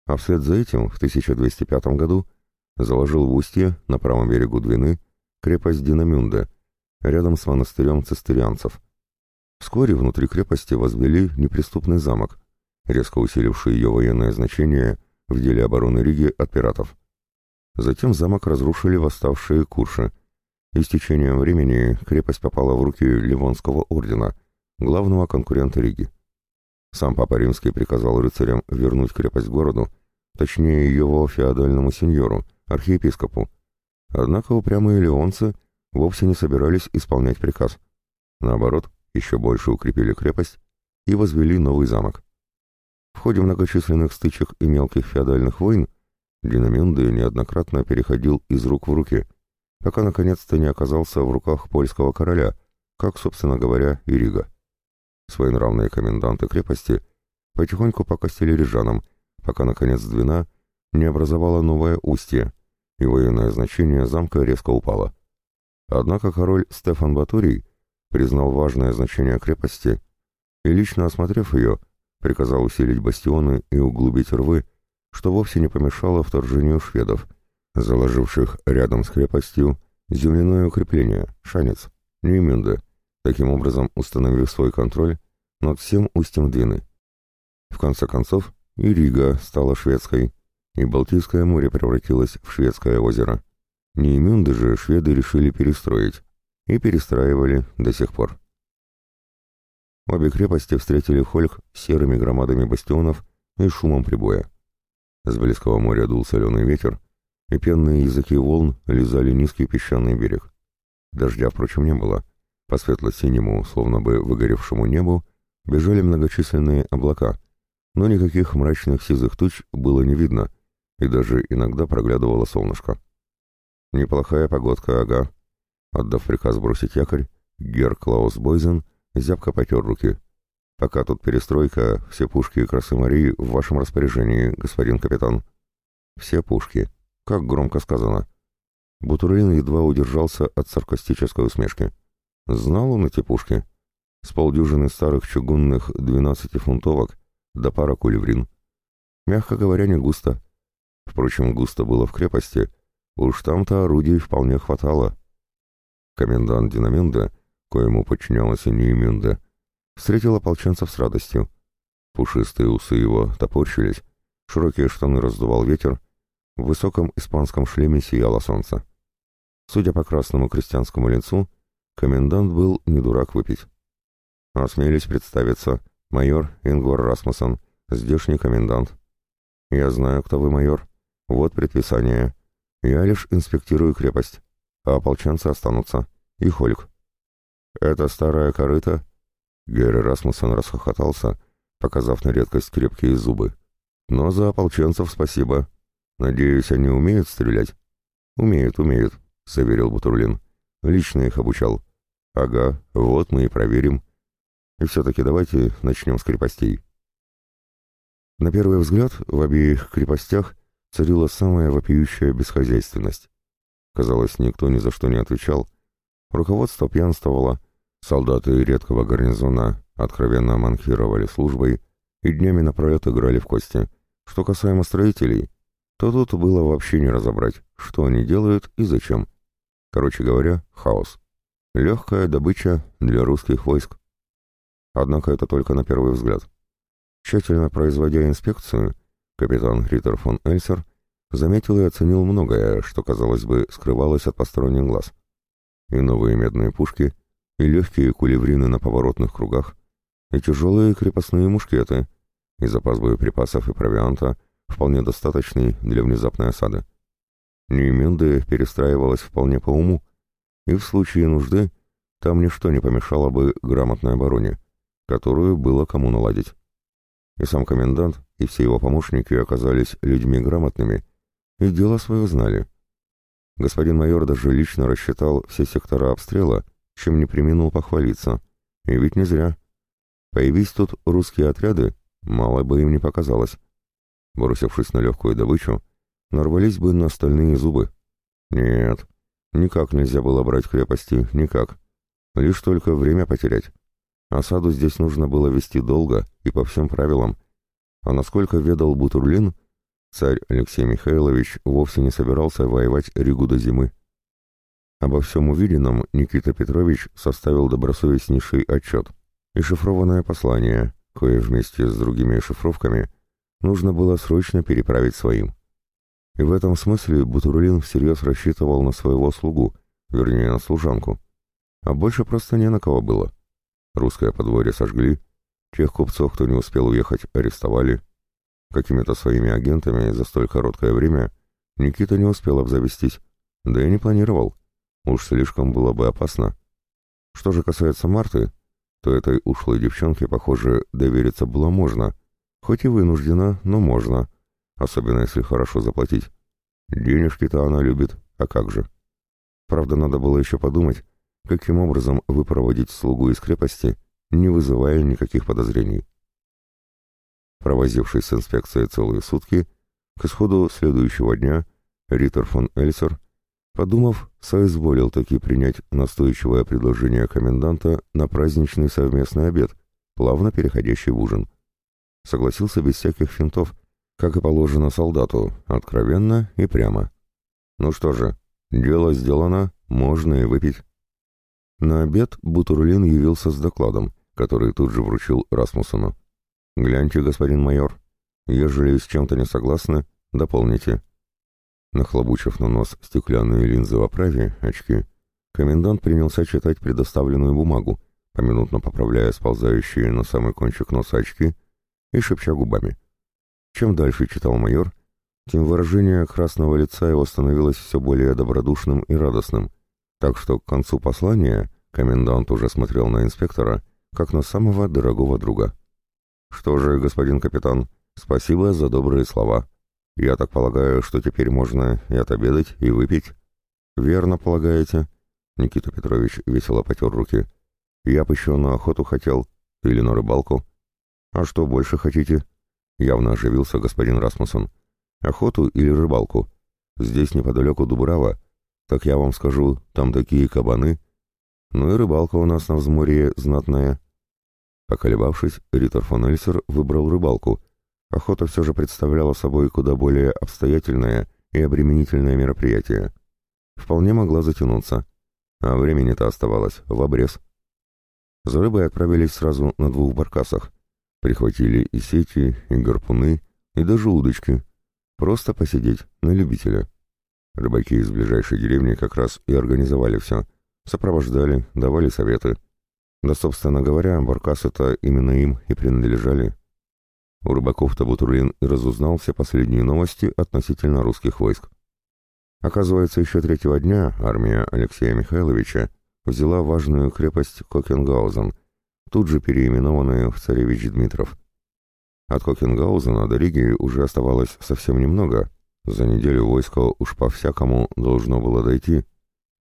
А вслед за этим в 1205 году заложил в устье, на правом берегу Двины, крепость Динамюнде, рядом с монастырем цистерианцев – Вскоре внутри крепости возвели неприступный замок, резко усиливший ее военное значение в деле обороны Риги от пиратов. Затем замок разрушили восставшие курши, и с течением времени крепость попала в руки Ливонского ордена, главного конкурента Риги. Сам Папа Римский приказал рыцарям вернуть крепость городу, точнее его феодальному сеньору, архиепископу. Однако упрямые ливонцы вовсе не собирались исполнять приказ. Наоборот, еще больше укрепили крепость и возвели новый замок. В ходе многочисленных стычек и мелких феодальных войн Динамюнды неоднократно переходил из рук в руки, пока наконец-то не оказался в руках польского короля, как, собственно говоря, и Рига. Своенравные коменданты крепости потихоньку покостили рижанам, пока, наконец, Двина не образовала новое устье, и военное значение замка резко упало. Однако король Стефан Батурий признал важное значение крепости и, лично осмотрев ее, приказал усилить бастионы и углубить рвы, что вовсе не помешало вторжению шведов, заложивших рядом с крепостью земляное укрепление, шанец, Ньюмюнде, таким образом установив свой контроль над всем устьем Двины. В конце концов, и Рига стала шведской, и Балтийское море превратилось в шведское озеро. Неймюнды же шведы решили перестроить, и перестраивали до сих пор. Обе крепости встретили Хольх серыми громадами бастионов и шумом прибоя. С близкого моря дул соленый ветер, и пенные языки волн лизали низкий песчаный берег. Дождя, впрочем, не было. По светло-синему, словно бы выгоревшему небу, бежали многочисленные облака, но никаких мрачных сизых туч было не видно, и даже иногда проглядывало солнышко. «Неплохая погодка, ага», Отдав приказ бросить якорь, Гер Клаус Бойзен зябко потер руки. «Пока тут перестройка, все пушки и красы Марии в вашем распоряжении, господин капитан». «Все пушки. Как громко сказано». Бутурлин едва удержался от саркастической усмешки. Знал он эти пушки. С полдюжины старых чугунных двенадцатифунтовок до пара кулеврин. Мягко говоря, не густо. Впрочем, густо было в крепости. Уж там-то орудий вполне хватало. Комендант Динамюнда, коему подчинялась и Ньюмюнда, встретил ополченцев с радостью. Пушистые усы его топорщились, широкие штаны раздувал ветер, в высоком испанском шлеме сияло солнце. Судя по красному крестьянскому лицу, комендант был не дурак выпить. Осмелись представиться, майор Ингвар Расмуссен, здешний комендант. Я знаю, кто вы, майор. Вот предписание. Я лишь инспектирую крепость, а ополченцы останутся. И Хольк. Это старая корыта? Герри Расмуссен расхохотался, показав на редкость крепкие зубы. Но за ополченцев спасибо. Надеюсь, они умеют стрелять? Умеют, умеют, заверил Бутурлин. Лично их обучал. Ага, вот мы и проверим. И все-таки давайте начнем с крепостей. На первый взгляд, в обеих крепостях царила самая вопиющая бесхозяйственность. Казалось, никто ни за что не отвечал. Руководство пьянствовало, солдаты редкого гарнизона откровенно манхировали службой и днями напролет играли в кости. Что касаемо строителей, то тут было вообще не разобрать, что они делают и зачем. Короче говоря, хаос. Легкая добыча для русских войск. Однако это только на первый взгляд. Тщательно производя инспекцию, капитан Риттер фон Эльсер заметил и оценил многое, что, казалось бы, скрывалось от посторонних глаз. И новые медные пушки, и легкие кулеврины на поворотных кругах, и тяжелые крепостные мушкеты, и запас боеприпасов и провианта, вполне достаточный для внезапной осады. Нейменде перестраивалась вполне по уму, и в случае нужды там ничто не помешало бы грамотной обороне, которую было кому наладить. И сам комендант, и все его помощники оказались людьми грамотными и дело свое знали. Господин майор даже лично рассчитал все сектора обстрела, чем не применил похвалиться. И ведь не зря. Появись тут русские отряды, мало бы им не показалось. Бросившись на легкую добычу, нарвались бы на остальные зубы. Нет, никак нельзя было брать крепости, никак. Лишь только время потерять. Осаду здесь нужно было вести долго и по всем правилам. А насколько ведал Бутурлин, царь Алексей Михайлович вовсе не собирался воевать Ригу до зимы. Обо всем увиденном Никита Петрович составил добросовестнейший отчет и шифрованное послание, кое вместе с другими шифровками нужно было срочно переправить своим. И в этом смысле Бутурлин всерьез рассчитывал на своего слугу, вернее, на служанку. А больше просто не на кого было. Русское подворье сожгли, тех купцов, кто не успел уехать, арестовали. Какими-то своими агентами за столь короткое время Никита не успел обзавестись, да и не планировал. Уж слишком было бы опасно. Что же касается Марты, то этой ушлой девчонке, похоже, довериться было можно. Хоть и вынуждена, но можно. Особенно если хорошо заплатить. Денежки-то она любит, а как же. Правда, надо было еще подумать, каким образом выпроводить слугу из крепости, не вызывая никаких подозрений. Провозившись с инспекцией целые сутки, к исходу следующего дня Риттер фон Эльсер, подумав, соизволил таки принять настойчивое предложение коменданта на праздничный совместный обед, плавно переходящий в ужин. Согласился без всяких финтов, как и положено солдату, откровенно и прямо. Ну что же, дело сделано, можно и выпить. На обед Бутурлин явился с докладом, который тут же вручил Расмуссену. «Гляньте, господин майор, ежели с чем-то не согласны, дополните». Нахлобучив на нос стеклянные линзы в оправе, очки, комендант принялся читать предоставленную бумагу, поминутно поправляя сползающие на самый кончик носа очки и шепча губами. Чем дальше читал майор, тем выражение красного лица его становилось все более добродушным и радостным — так что к концу послания комендант уже смотрел на инспектора, как на самого дорогого друга. «Что же, господин капитан, спасибо за добрые слова. Я так полагаю, что теперь можно и отобедать, и выпить?» «Верно полагаете?» Никита Петрович весело потер руки. «Я бы еще на охоту хотел. Или на рыбалку». «А что больше хотите?» Явно оживился господин Расмуссен. «Охоту или рыбалку? Здесь неподалеку Дубрава, так я вам скажу, там такие кабаны. Ну и рыбалка у нас на взморье знатная. Поколебавшись, Риттер фон Эльсер выбрал рыбалку. Охота все же представляла собой куда более обстоятельное и обременительное мероприятие. Вполне могла затянуться. А времени-то оставалось в обрез. За рыбой отправились сразу на двух баркасах. Прихватили и сети, и гарпуны, и даже удочки. Просто посидеть, на любителя. Рыбаки из ближайшей деревни как раз и организовали все. Сопровождали, давали советы. Да, собственно говоря, баркасы-то именно им и принадлежали. У рыбаков-то Бутурлин и разузнал все последние новости относительно русских войск. Оказывается, еще третьего дня армия Алексея Михайловича взяла важную крепость Кокенгаузен, тут же переименованную в Царевич Дмитров. От Кокенгаузена до Риги уже оставалось совсем немного, за неделю войско уж по-всякому должно было дойти,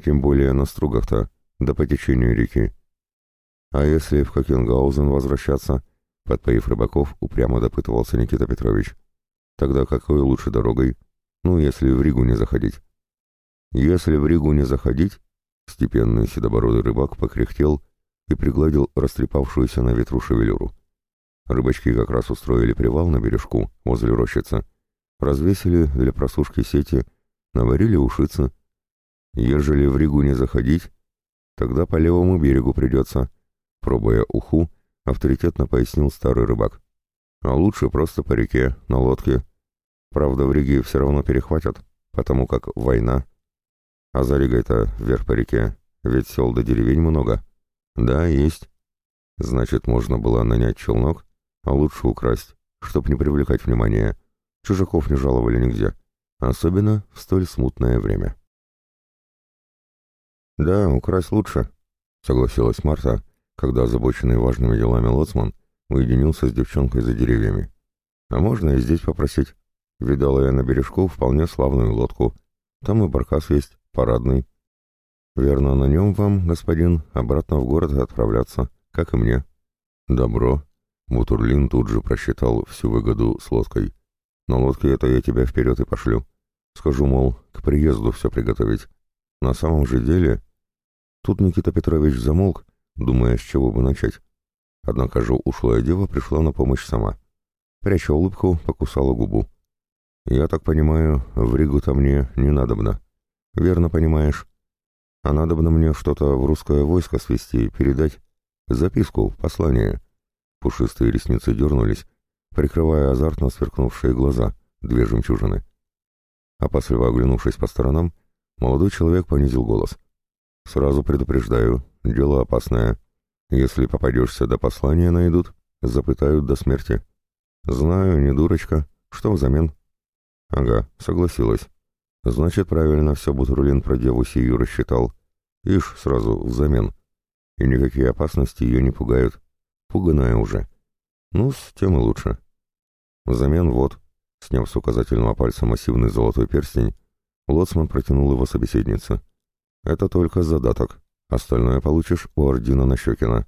тем более на стругах-то, да по течению реки. А если в Кокенгаузен возвращаться, подпоив рыбаков, упрямо допытывался Никита Петрович. Тогда какой лучше дорогой? Ну, если в Ригу не заходить. Если в Ригу не заходить, степенный седобородый рыбак покряхтел и пригладил растрепавшуюся на ветру шевелюру. Рыбачки как раз устроили привал на бережку, возле рощицы, развесили для просушки сети, наварили ушицы. Ежели в Ригу не заходить, тогда по левому берегу придется, пробуя уху, авторитетно пояснил старый рыбак. А лучше просто по реке, на лодке. Правда, в Риге все равно перехватят, потому как война. А за Ригой-то вверх по реке, ведь сел до деревень много. Да, есть. Значит, можно было нанять челнок, а лучше украсть, чтоб не привлекать внимания. Чужаков не жаловали нигде, особенно в столь смутное время. «Да, украсть лучше», — согласилась Марта, когда озабоченный важными делами лоцман уединился с девчонкой за деревьями. «А можно и здесь попросить. Видала я на бережку вполне славную лодку. Там и баркас есть, парадный. Верно, на нем вам, господин, обратно в город отправляться, как и мне. Добро. Бутурлин тут же просчитал всю выгоду с лодкой. На лодке это я тебя вперед и пошлю. Скажу, мол, к приезду все приготовить. На самом же деле... Тут Никита Петрович замолк, думая, с чего бы начать. Однако же ушлая дева пришла на помощь сама. Пряча улыбку, покусала губу. «Я так понимаю, в Ригу-то мне не надобно. Верно понимаешь. А надо бы мне что-то в русское войско свести, передать. Записку, послание. Пушистые ресницы дернулись, прикрывая азартно сверкнувшие глаза, две жемчужины. Опасливо оглянувшись по сторонам, молодой человек понизил голос. «Сразу предупреждаю, дело опасное. Если попадешься до послания найдут, запытают до смерти. Знаю, не дурочка. Что взамен?» «Ага, согласилась. Значит, правильно все Бутурлин про деву сию рассчитал. Ишь, сразу взамен. И никакие опасности ее не пугают. Пуганая уже. Ну, с тем и лучше. Взамен вот, сняв с указательного пальца массивный золотой перстень, Лоцман протянул его собеседнице. Это только задаток. Остальное получишь у Ордина Нащекина.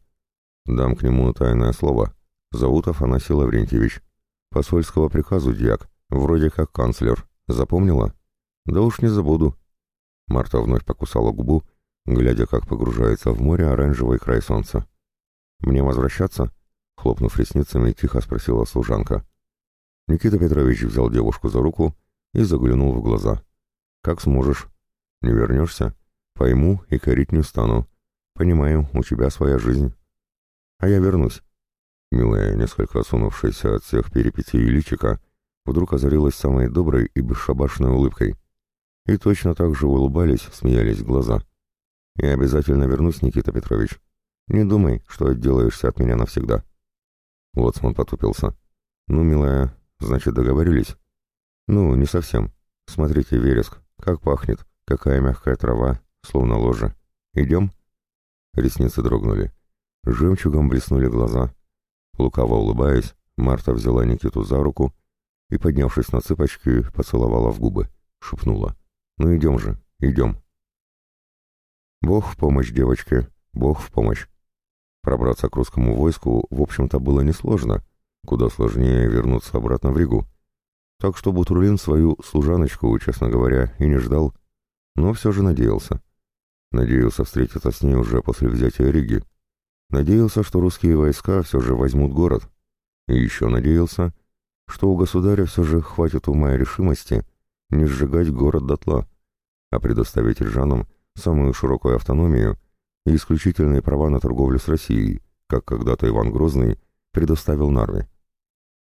Дам к нему тайное слово. Зовут Афанасий Лаврентьевич. Посольского приказу дьяк, вроде как канцлер. Запомнила? Да уж не забуду. Марта вновь покусала губу, глядя, как погружается в море оранжевый край солнца. «Мне возвращаться?» — хлопнув ресницами, тихо спросила служанка. Никита Петрович взял девушку за руку и заглянул в глаза. «Как сможешь. Не вернешься? Пойму и корить не стану. Понимаю, у тебя своя жизнь. А я вернусь». Милая, несколько осунувшаяся от всех перипетий личика, вдруг озарилась самой доброй и бесшабашной улыбкой. И точно так же улыбались, смеялись глаза. «Я обязательно вернусь, Никита Петрович. Не думай, что отделаешься от меня навсегда». Лоцман потупился. «Ну, милая, значит, договорились?» «Ну, не совсем. Смотрите, вереск, как пахнет, какая мягкая трава, словно ложе. Идем?» Ресницы дрогнули. Жемчугом блеснули глаза. Лукаво улыбаясь, Марта взяла Никиту за руку и, поднявшись на цыпочки, поцеловала в губы, шепнула. Ну идем же, идем. Бог в помощь девочке, Бог в помощь. Пробраться к русскому войску, в общем-то, было несложно, куда сложнее вернуться обратно в Ригу. Так что Бутурлин свою служаночку, честно говоря, и не ждал, но все же надеялся. Надеялся встретиться с ней уже после взятия Риги. Надеялся, что русские войска все же возьмут город. И еще надеялся, что у государя все же хватит ума и решимости не сжигать город дотла, а предоставить рижанам самую широкую автономию и исключительные права на торговлю с Россией, как когда-то Иван Грозный предоставил Нарве.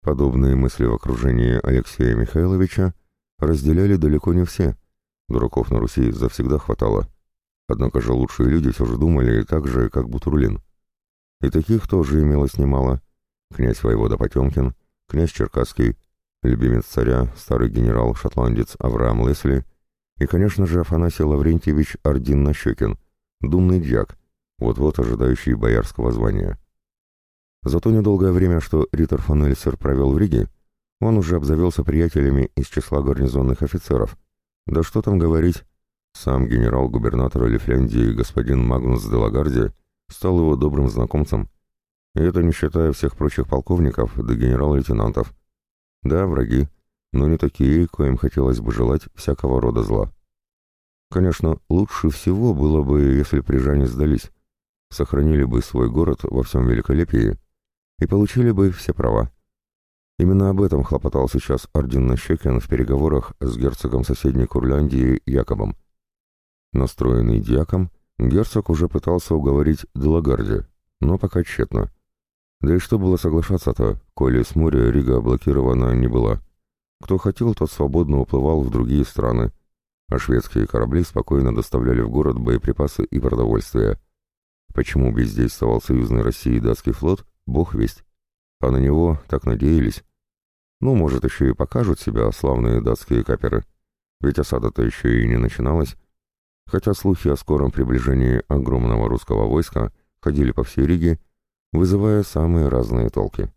Подобные мысли в окружении Алексея Михайловича разделяли далеко не все. Дураков на Руси завсегда хватало. Однако же лучшие люди все же думали так же, как Бутурлин. И таких тоже имелось немало. Князь воевода Потемкин, князь Черкасский, любимец царя, старый генерал-шотландец Авраам Лесли И, конечно же, Афанасий Лаврентьевич Ордин-Нащекин, думный дьяк, вот-вот ожидающий боярского звания. За то недолгое время, что Риттер фон Эльсер провел в Риге, он уже обзавелся приятелями из числа гарнизонных офицеров. Да что там говорить, сам генерал-губернатор Лифляндии господин Магнус де Лагарди стал его добрым знакомцем. И это не считая всех прочих полковников да генерал-лейтенантов. Да, враги, но не такие, коим хотелось бы желать всякого рода зла. Конечно, лучше всего было бы, если прижане сдались, сохранили бы свой город во всем великолепии и получили бы все права. Именно об этом хлопотал сейчас Орден Нащекин в переговорах с герцогом соседней Курляндии Якобом. Настроенный дьяком, герцог уже пытался уговорить Делагарди, но пока тщетно. Да и что было соглашаться-то, коли с моря Рига блокирована не была. Кто хотел, тот свободно уплывал в другие страны, а шведские корабли спокойно доставляли в город боеприпасы и продовольствие. Почему бездействовал союзный России датский флот, бог весть. А на него так надеялись. Ну, может, еще и покажут себя славные датские каперы. Ведь осада-то еще и не начиналась. Хотя слухи о скором приближении огромного русского войска ходили по всей Риге, вызывая самые разные толки.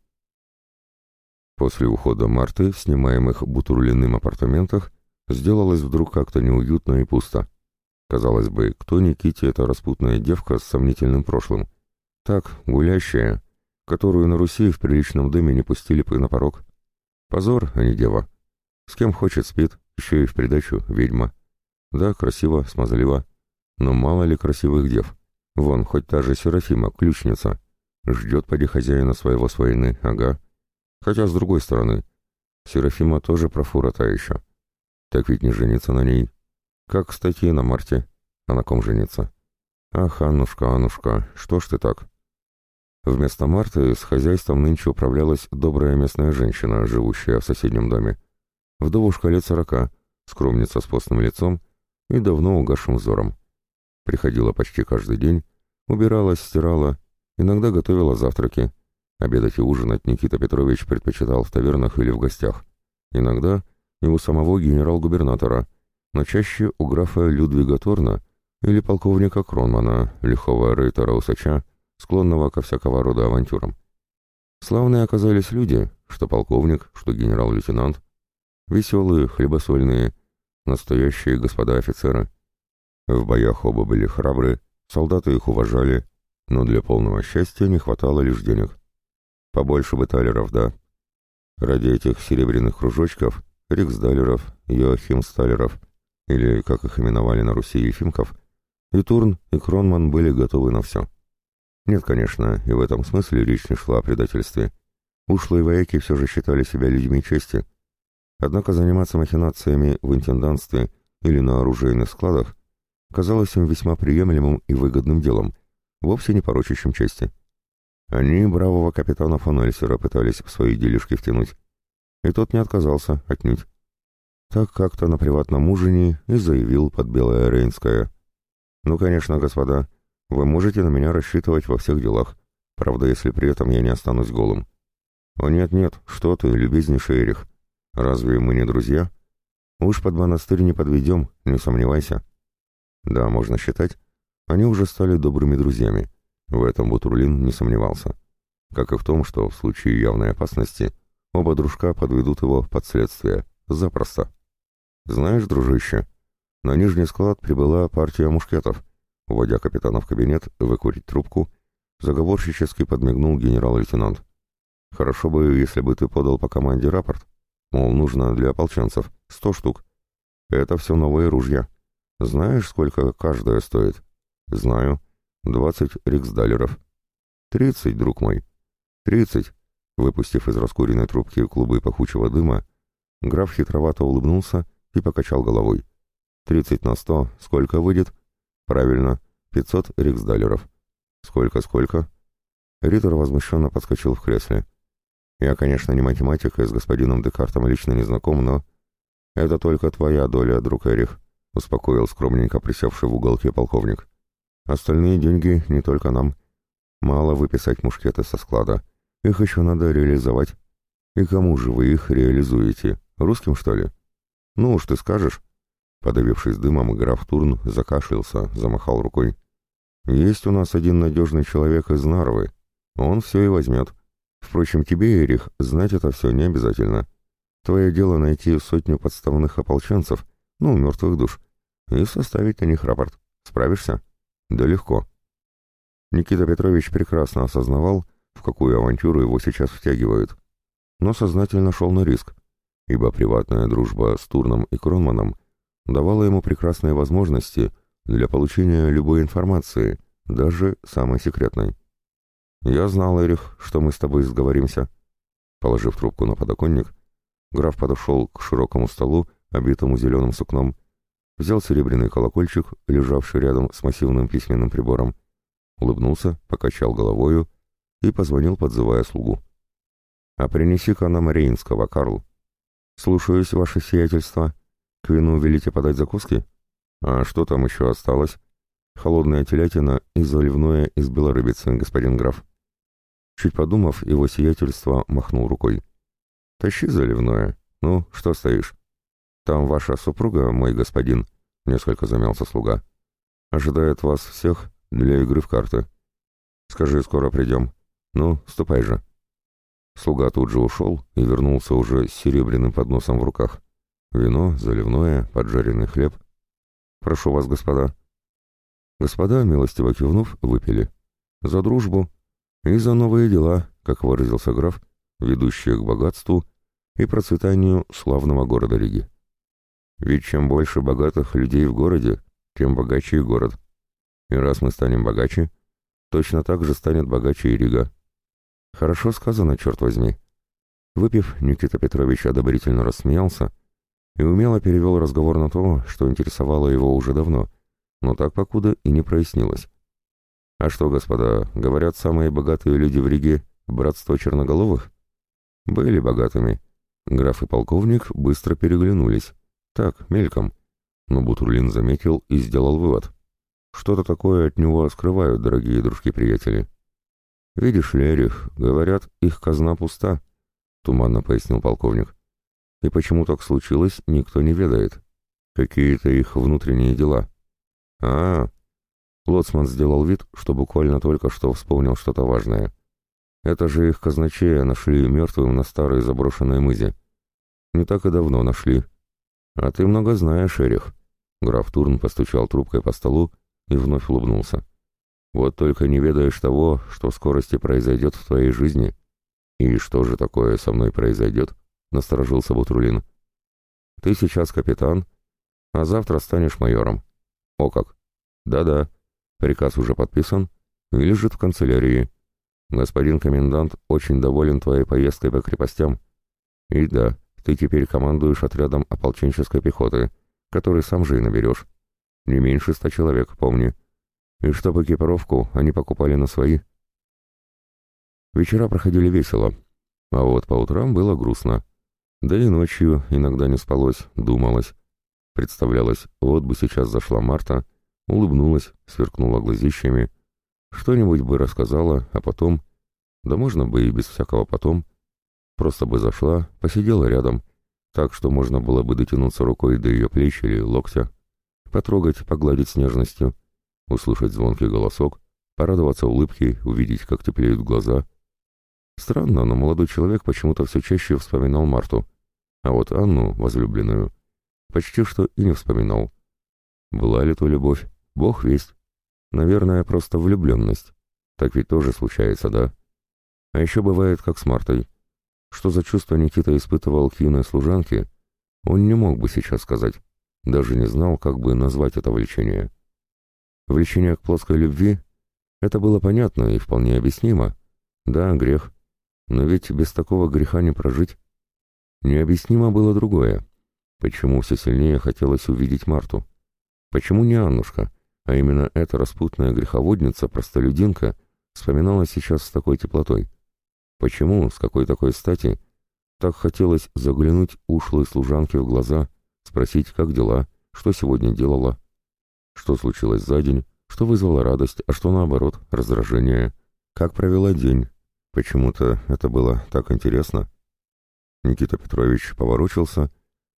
После ухода Марты в снимаемых Бутурлиным апартаментах сделалось вдруг как-то неуютно и пусто. Казалось бы, кто Никите эта распутная девка с сомнительным прошлым? Так, гулящая, которую на Руси в приличном доме не пустили бы на порог. Позор, а не дева. С кем хочет спит, еще и в придачу ведьма. Да, красиво, смазливо. Но мало ли красивых дев. Вон, хоть та же Серафима, ключница. Ждет поди хозяина своего с войны, ага. Хотя, с другой стороны, Серафима тоже профура та еще. Так ведь не жениться на ней. Как, кстати, на Марте. А на ком жениться? Ах, Аннушка, Аннушка, что ж ты так? Вместо Марты с хозяйством нынче управлялась добрая местная женщина, живущая в соседнем доме. Вдовушка лет сорока, скромница с постным лицом и давно угасшим взором. Приходила почти каждый день, убиралась, стирала, иногда готовила завтраки. Обедать и ужинать Никита Петрович предпочитал в тавернах или в гостях. Иногда и у самого генерал-губернатора, но чаще у графа Людвига Торна или полковника Кронмана, лихого рейтера-усача, склонного ко всякого рода авантюрам. Славные оказались люди, что полковник, что генерал-лейтенант, веселые, хлебосольные, настоящие господа офицеры. В боях оба были храбры, солдаты их уважали, но для полного счастья не хватало лишь денег. Побольше бы талеров, да. Ради этих серебряных кружочков, риксдалеров, йоахимсталеров, или, как их именовали на Руси, ефимков, и Турн, и Кронман были готовы на все. Нет, конечно, и в этом смысле речь не шла о предательстве. Ушлые вояки все же считали себя людьми чести. Однако заниматься махинациями в интендантстве или на оружейных складах казалось им весьма приемлемым и выгодным делом, вовсе не порочащим чести. Они бравого капитана фон Эльсера пытались в свои делишки втянуть. И тот не отказался, отнюдь. Так как-то на приватном ужине и заявил под Белое Рейнское. «Ну, конечно, господа, вы можете на меня рассчитывать во всех делах, правда, если при этом я не останусь голым. О нет-нет, что ты, любезнейший Эрих, разве мы не друзья? Уж под монастырь не подведем, не сомневайся. Да, можно считать, они уже стали добрыми друзьями. В этом Бутурлин не сомневался. Как и в том, что в случае явной опасности оба дружка подведут его под следствие. Запросто. Знаешь, дружище, на нижний склад прибыла партия мушкетов, Уводя капитана в кабинет, выкурить трубку, заговорщически подмигнул генерал-лейтенант. «Хорошо бы, если бы ты подал по команде рапорт. Мол, нужно для ополченцев. Сто штук. Это все новые ружья. Знаешь, сколько каждая стоит?» «Знаю. Двадцать риксдалеров». «Тридцать, друг мой. Тридцать». Выпустив из раскуренной трубки клубы пахучего дыма, граф хитровато улыбнулся и покачал головой. «Тридцать на сто. Сколько выйдет?» «Правильно, пятьсот риксдалеров». «Сколько-сколько?» Риттер возмущенно подскочил в кресле. «Я, конечно, не математик и с господином Декартом лично не знаком, но...» «Это только твоя доля, друг Эрих», — успокоил скромненько присевший в уголке полковник. «Остальные деньги не только нам. Мало выписать мушкеты со склада. Их еще надо реализовать. И кому же вы их реализуете? Русским, что ли? Ну уж ты скажешь. Подавившись дымом, граф Турн закашлялся, замахал рукой. «Есть у нас один надежный человек из Нарвы. Он все и возьмет. Впрочем, тебе, Эрих, знать это все не обязательно. Твое дело найти сотню подставных ополченцев, ну, мертвых душ, и составить на них рапорт. Справишься? Да легко. Никита Петрович прекрасно осознавал, в какую авантюру его сейчас втягивают, но сознательно шел на риск, ибо приватная дружба с Турном и Кронманом давала ему прекрасные возможности для получения любой информации, даже самой секретной. «Я знал, Эрих, что мы с тобой сговоримся». Положив трубку на подоконник, граф подошел к широкому столу, обитому зеленым сукном, взял серебряный колокольчик, лежавший рядом с массивным письменным прибором, улыбнулся, покачал головою и позвонил, подзывая слугу. «А принеси-ка на Мариинского, Карл». «Слушаюсь, ваше сиятельство. К вину велите подать закуски?» «А что там еще осталось?» «Холодная телятина и заливное из белорыбицы, господин граф». Чуть подумав, его сиятельство махнул рукой. «Тащи заливное. Ну, что стоишь?» «Там ваша супруга, мой господин», — несколько замялся слуга. «Ожидает вас всех для игры в карты. Скажи, скоро придем. Ну, ступай же». Слуга тут же ушел и вернулся уже с серебряным подносом в руках. Вино, заливное, поджаренный хлеб. «Прошу вас, господа». Господа, милостиво кивнув, выпили. За дружбу и за новые дела, как выразился граф, ведущие к богатству и процветанию славного города Риги. Ведь чем больше богатых людей в городе, тем богаче и город. И раз мы станем богаче, точно так же станет богаче и Рига. Хорошо сказано, черт возьми. Выпив, Никита Петрович одобрительно рассмеялся и умело перевел разговор на то, что интересовало его уже давно, но так покуда и не прояснилось. А что, господа, говорят самые богатые люди в Риге — братство черноголовых? Были богатыми. Граф и полковник быстро переглянулись. Так, мельком. Но Бутурлин заметил и сделал вывод. Что-то такое от него скрывают, дорогие дружки-приятели. «Видишь ли, Эрих, говорят, их казна пуста», — туманно пояснил полковник. «И почему так случилось, никто не ведает. Какие-то их внутренние дела». «А, -а Лоцман сделал вид, что буквально только что вспомнил что-то важное. «Это же их казначея нашли мертвым на старой заброшенной мызе. Не так и давно нашли, «А ты много знаешь, Эрих». Граф Турн постучал трубкой по столу и вновь улыбнулся. «Вот только не ведаешь того, что скорости произойдет в твоей жизни». «И что же такое со мной произойдет?» — насторожился Бутрулин. «Ты сейчас капитан, а завтра станешь майором». «О как!» «Да-да, приказ уже подписан и лежит в канцелярии. Господин комендант очень доволен твоей поездкой по крепостям. И да, ты теперь командуешь отрядом ополченческой пехоты, который сам же и наберешь. Не меньше ста человек, помни. И чтобы экипировку они покупали на свои. Вечера проходили весело, а вот по утрам было грустно. Да и ночью иногда не спалось, думалось. Представлялось, вот бы сейчас зашла Марта, улыбнулась, сверкнула глазищами, что-нибудь бы рассказала, а потом... Да можно бы и без всякого потом — Просто бы зашла, посидела рядом, так что можно было бы дотянуться рукой до ее плеч или локтя, потрогать, погладить с нежностью, услышать звонкий голосок, порадоваться улыбке, увидеть, как теплеют глаза. Странно, но молодой человек почему-то все чаще вспоминал Марту, а вот Анну, возлюбленную, почти что и не вспоминал. Была ли то любовь? Бог весть. Наверное, просто влюбленность. Так ведь тоже случается, да? А еще бывает, как с Мартой. Что за чувство Никита испытывал к юной служанке, он не мог бы сейчас сказать, даже не знал, как бы назвать это влечение. Влечение к плоской любви — это было понятно и вполне объяснимо. Да, грех, но ведь без такого греха не прожить. Необъяснимо было другое. Почему все сильнее хотелось увидеть Марту? Почему не Аннушка, а именно эта распутная греховодница-простолюдинка вспоминала сейчас с такой теплотой? Почему, с какой такой стати, так хотелось заглянуть ушлой служанке в глаза, спросить, как дела, что сегодня делала, что случилось за день, что вызвало радость, а что наоборот, раздражение, как провела день. Почему-то это было так интересно. Никита Петрович поворочился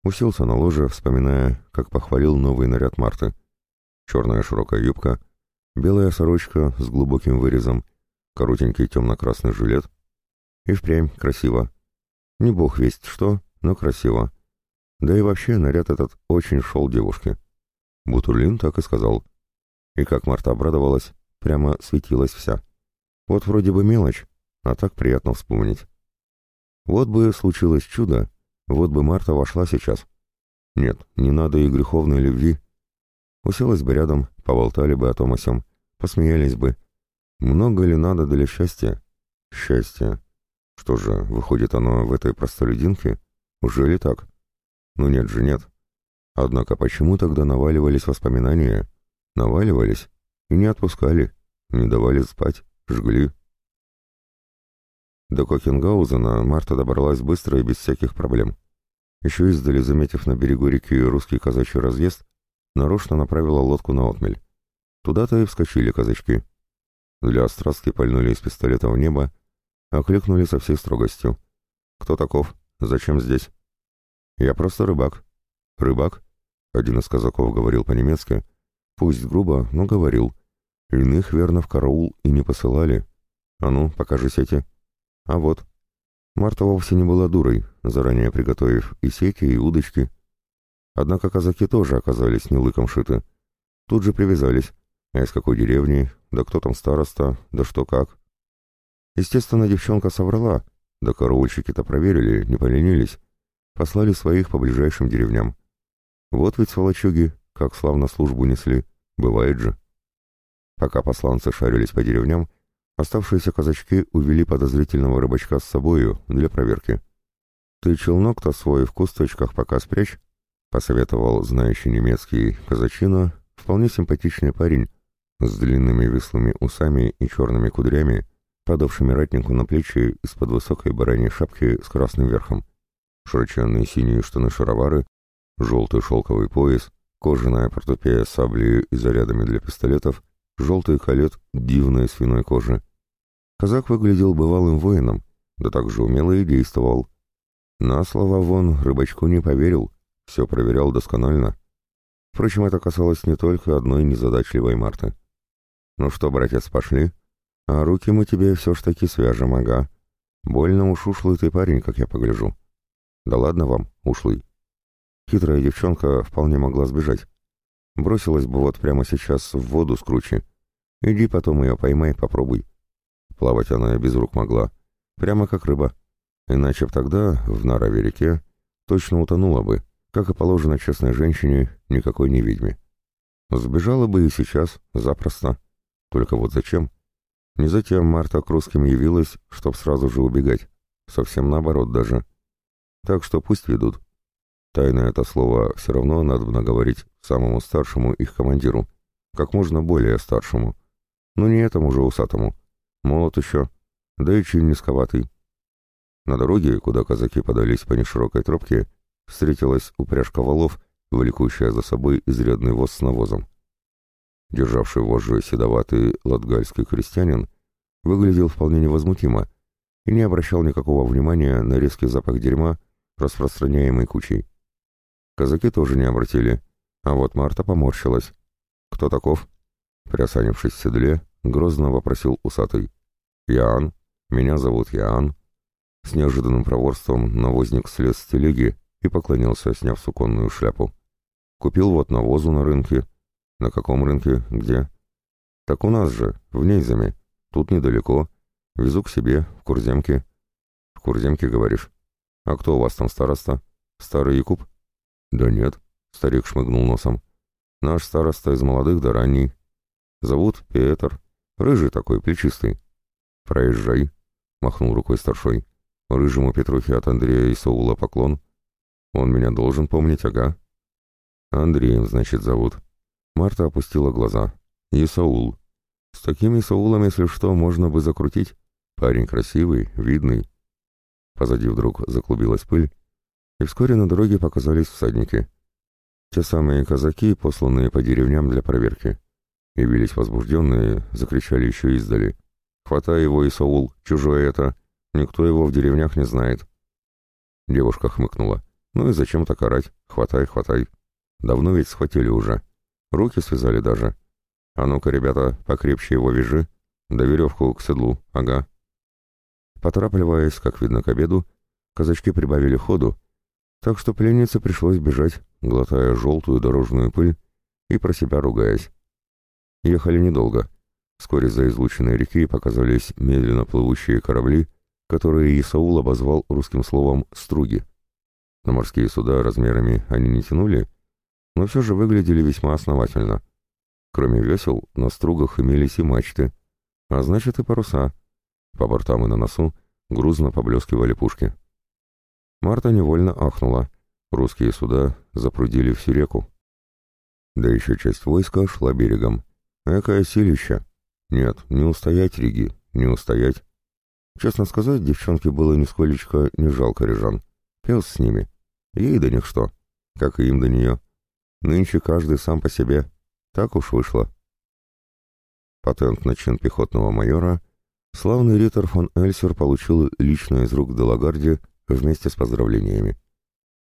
Уселся на ложе, вспоминая, как похвалил новый наряд Марты. Черная широкая юбка, белая сорочка с глубоким вырезом, коротенький темно-красный жилет. И впрямь красиво. Не бог весть что, но красиво. Да и вообще наряд этот очень шел девушке. Бутурлин так и сказал. И как Марта обрадовалась, прямо светилась вся. Вот вроде бы мелочь, а так приятно вспомнить. Вот бы случилось чудо, вот бы Марта вошла сейчас. Нет, не надо и греховной любви. Уселась бы рядом, поболтали бы о том о сём, посмеялись бы. Много ли надо для счастья? Счастье. Что же, выходит оно в этой простолюдинке? Уже ли так? Ну нет же, нет. Однако почему тогда наваливались воспоминания? Наваливались и не отпускали, не давали спать, жгли. До Кокенгаузена Марта добралась быстро и без всяких проблем. Еще издали, заметив на берегу реки русский казачий разъезд, нарочно направила лодку на отмель. Туда-то и вскочили казачки. Для острастки пальнули из пистолета в небо, окликнули со всей строгостью. «Кто таков? Зачем здесь?» «Я просто рыбак». «Рыбак?» — один из казаков говорил по-немецки. Пусть грубо, но говорил. Иных верно в караул и не посылали. «А ну, покажи сети». А вот. Марта вовсе не была дурой, заранее приготовив и сети, и удочки. Однако казаки тоже оказались не лыком шиты. Тут же привязались. А из какой деревни, да кто там староста, да что как. Естественно, девчонка соврала, да караульщики-то проверили, не поленились. Послали своих по ближайшим деревням. Вот ведь сволочуги, как славно службу несли, бывает же. Пока посланцы шарились по деревням, Оставшиеся казачки увели подозрительного рыбачка с собою для проверки. «Ты челнок-то свой в кусточках пока спрячь», — посоветовал знающий немецкий казачина, вполне симпатичный парень с длинными вислыми усами и черными кудрями, падавшими ратнику на плечи из-под высокой бараньей шапки с красным верхом. Широченные синие штаны-шаровары, желтый шелковый пояс, кожаная портупея с саблей и зарядами для пистолетов, желтый колет дивной свиной кожи, Казак выглядел бывалым воином, да также умело и действовал. На слово вон рыбачку не поверил, все проверял досконально. Впрочем, это касалось не только одной незадачливой Марты. «Ну что, братец, пошли? А руки мы тебе все ж таки свяжем, ага. Больно уж ушлый ты парень, как я погляжу». «Да ладно вам, ушлый». Хитрая девчонка вполне могла сбежать. Бросилась бы вот прямо сейчас в воду с кручи. Иди потом ее поймай, попробуй. Плавать она без рук могла, прямо как рыба. Иначе б тогда, в Нарове реке, точно утонула бы, как и положено честной женщине, никакой не ведьме. Сбежала бы и сейчас, запросто. Только вот зачем? Не затем Марта к русским явилась, чтоб сразу же убегать. Совсем наоборот даже. Так что пусть ведут. Тайно это слово все равно надо наговорить самому старшему их командиру, как можно более старшему. Но не этому же усатому. Молод еще, да и чин низковатый. На дороге, куда казаки подались по неширокой тропке, встретилась упряжка валов, влекущая за собой изрядный воз с навозом. Державший вожжи седоватый латгальский крестьянин выглядел вполне невозмутимо и не обращал никакого внимания на резкий запах дерьма, распространяемый кучей. Казаки тоже не обратили, а вот Марта поморщилась. «Кто таков?» Приосанившись в седле, Грозно вопросил усатый. «Ян, меня зовут Ян». С неожиданным проворством навозник слез с телеги и поклонился, сняв суконную шляпу. «Купил вот навозу на рынке». «На каком рынке? Где?» «Так у нас же, в Нейзаме. Тут недалеко. Везу к себе, в Курземке». «В Курземке, говоришь? А кто у вас там староста? Старый Якуб?» «Да нет», — старик шмыгнул носом. «Наш староста из молодых до ранний. Зовут Петр. Рыжий такой, плечистый. Проезжай, махнул рукой старшой. Рыжему Петрухе от Андрея и Саула поклон. Он меня должен помнить, ага. Андреем, значит, зовут. Марта опустила глаза. Исаул. С такими Исаулами, если что, можно бы закрутить. Парень красивый, видный. Позади вдруг заклубилась пыль, и вскоре на дороге показались всадники. Те самые казаки, посланные по деревням для проверки. Явились возбужденные, закричали еще издали. «Хватай его, Исаул, чужое это! Никто его в деревнях не знает!» Девушка хмыкнула. Ну и зачем так орать? Хватай, хватай. Давно ведь схватили уже. Руки связали даже. А ну-ка, ребята, покрепче его вяжи. Да веревку к седлу, ага. Поторапливаясь, как видно, к обеду, казачки прибавили ходу, так что пленнице пришлось бежать, глотая желтую дорожную пыль и про себя ругаясь. Ехали недолго. Вскоре за излученной реки показались медленно плывущие корабли, которые Исаул обозвал русским словом «струги». На морские суда размерами они не тянули, но все же выглядели весьма основательно. Кроме весел, на стругах имелись и мачты, а значит и паруса. По бортам и на носу грузно поблескивали пушки. Марта невольно ахнула. Русские суда запрудили всю реку. Да еще часть войска шла берегом. Экое силища. Нет, не устоять, Риги, не устоять. Честно сказать, девчонке было нисколечко не жалко рижан. Пес с ними. Ей до них что? Как и им до нее. Нынче каждый сам по себе. Так уж вышло. Патент на чин пехотного майора славный Риттер фон Эльсер получил лично из рук Делагарди вместе с поздравлениями.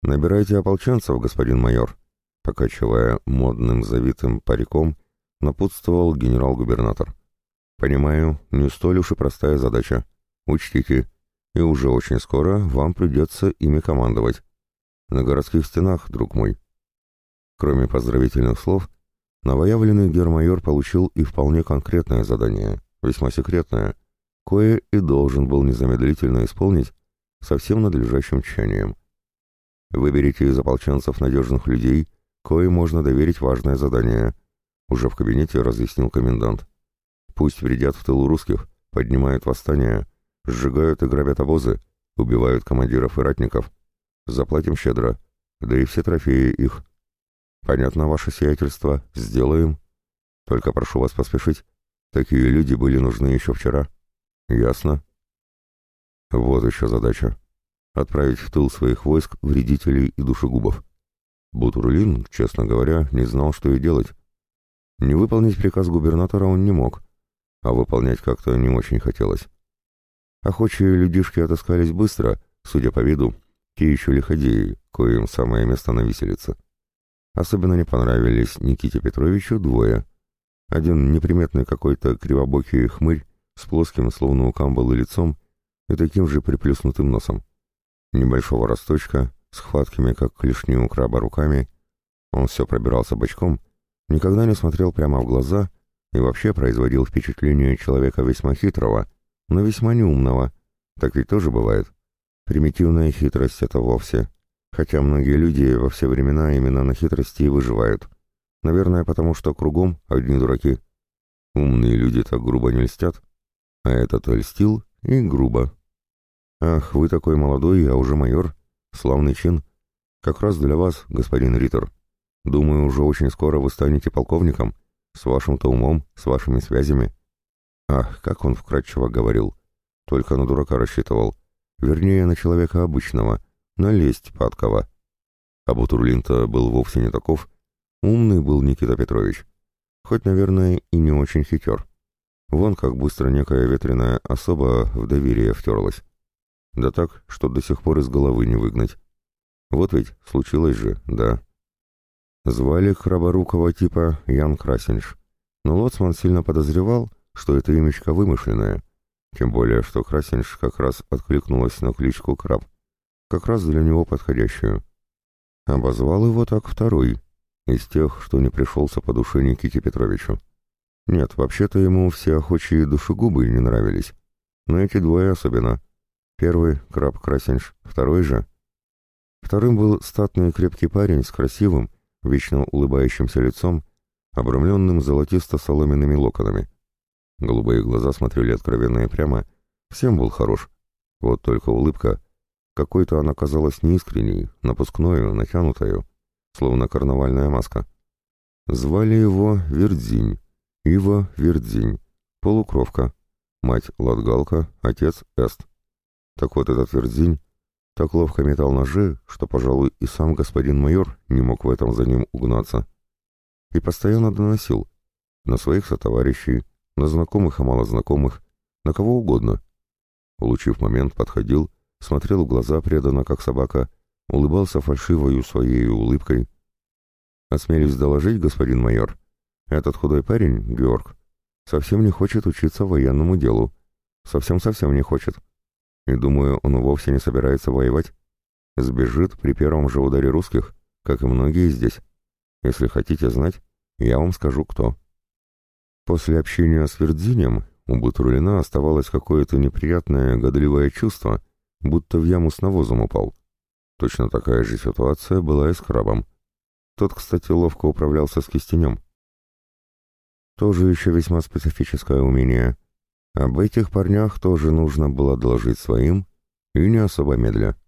«Набирайте ополченцев, господин майор», покачивая модным завитым париком, напутствовал генерал-губернатор. «Понимаю, не столь уж и простая задача. Учтите, и уже очень скоро вам придется ими командовать. На городских стенах, друг мой». Кроме поздравительных слов, новоявленный гермайор получил и вполне конкретное задание, весьма секретное, кое и должен был незамедлительно исполнить со всем надлежащим тщанием. Выберите из ополченцев надежных людей, кое можно доверить важное задание, уже в кабинете разъяснил комендант. Пусть вредят в тылу русских, поднимают восстания, сжигают и грабят обозы, убивают командиров и ратников. Заплатим щедро, да и все трофеи их. Понятно, ваше сиятельство, сделаем. Только прошу вас поспешить. Такие люди были нужны еще вчера. Ясно. Вот еще задача. Отправить в тыл своих войск вредителей и душегубов. Бутурлин, честно говоря, не знал, что и делать. Не выполнить приказ губернатора он не мог, а выполнять как-то не очень хотелось. Охочие людишки отыскались быстро, судя по виду, те еще лиходеи, коим самое место на виселице. Особенно не понравились Никите Петровичу двое. Один неприметный какой-то кривобокий хмырь с плоским, словно у камбалы, лицом и таким же приплюснутым носом. Небольшого росточка, с хватками, как клешни у краба, руками. Он все пробирался бочком, никогда не смотрел прямо в глаза и вообще производил впечатление человека весьма хитрого, но весьма неумного. Так ведь тоже бывает. Примитивная хитрость это вовсе. Хотя многие люди во все времена именно на хитрости и выживают. Наверное, потому что кругом одни дураки. Умные люди так грубо не льстят, а этот льстил и грубо. «Ах, вы такой молодой, а уже майор. Славный чин. Как раз для вас, господин Риттер. Думаю, уже очень скоро вы станете полковником. С вашим-то умом, с вашими связями». Ах, как он вкратчиво говорил. Только на дурака рассчитывал. Вернее, на человека обычного, на лесть падкого. А Бутурлин-то был вовсе не таков. Умный был Никита Петрович. Хоть, наверное, и не очень хитер. Вон как быстро некая ветреная особа в доверие втерлась. Да так, что до сих пор из головы не выгнать. Вот ведь случилось же, да. Звали храборукого типа Ян Красинш, но Лоцман сильно подозревал, что это имечко вымышленное, тем более, что Красинш как раз откликнулась на кличку Краб, как раз для него подходящую. Обозвал его так второй, из тех, что не пришелся по душе Никите Петровичу. Нет, вообще-то ему все охочие душегубы не нравились, но эти двое особенно — Первый — краб Красенш, второй же... Вторым был статный крепкий парень с красивым, вечно улыбающимся лицом, обрамленным золотисто-соломенными локонами. Голубые глаза смотрели откровенно и прямо, всем был хорош. Вот только улыбка, какой-то она казалась неискренней, напускною, натянутою, словно карнавальная маска. Звали его Вердзинь, Ива Вердзинь, полукровка, мать Латгалка, отец Эст. Так вот этот Вердзинь так ловко метал ножи, что, пожалуй, и сам господин майор не мог в этом за ним угнаться. И постоянно доносил на своих сотоварищей, на знакомых и малознакомых, на кого угодно. Улучив момент, подходил, смотрел в глаза преданно, как собака, улыбался фальшивою своей улыбкой. «Осмелюсь доложить, господин майор, этот худой парень, Георг, совсем не хочет учиться военному делу. Совсем-совсем не хочет. И думаю, он вовсе не собирается воевать. Сбежит при первом же ударе русских, как и многие здесь. Если хотите знать, я вам скажу, кто». После общения с Вердзинем у Бутурлина оставалось какое-то неприятное, годливое чувство, будто в яму с навозом упал. Точно такая же ситуация была и с крабом. Тот, кстати, ловко управлялся с кистенем. Тоже еще весьма специфическое умение. Об этих парнях тоже нужно было доложить своим, и не особо медля.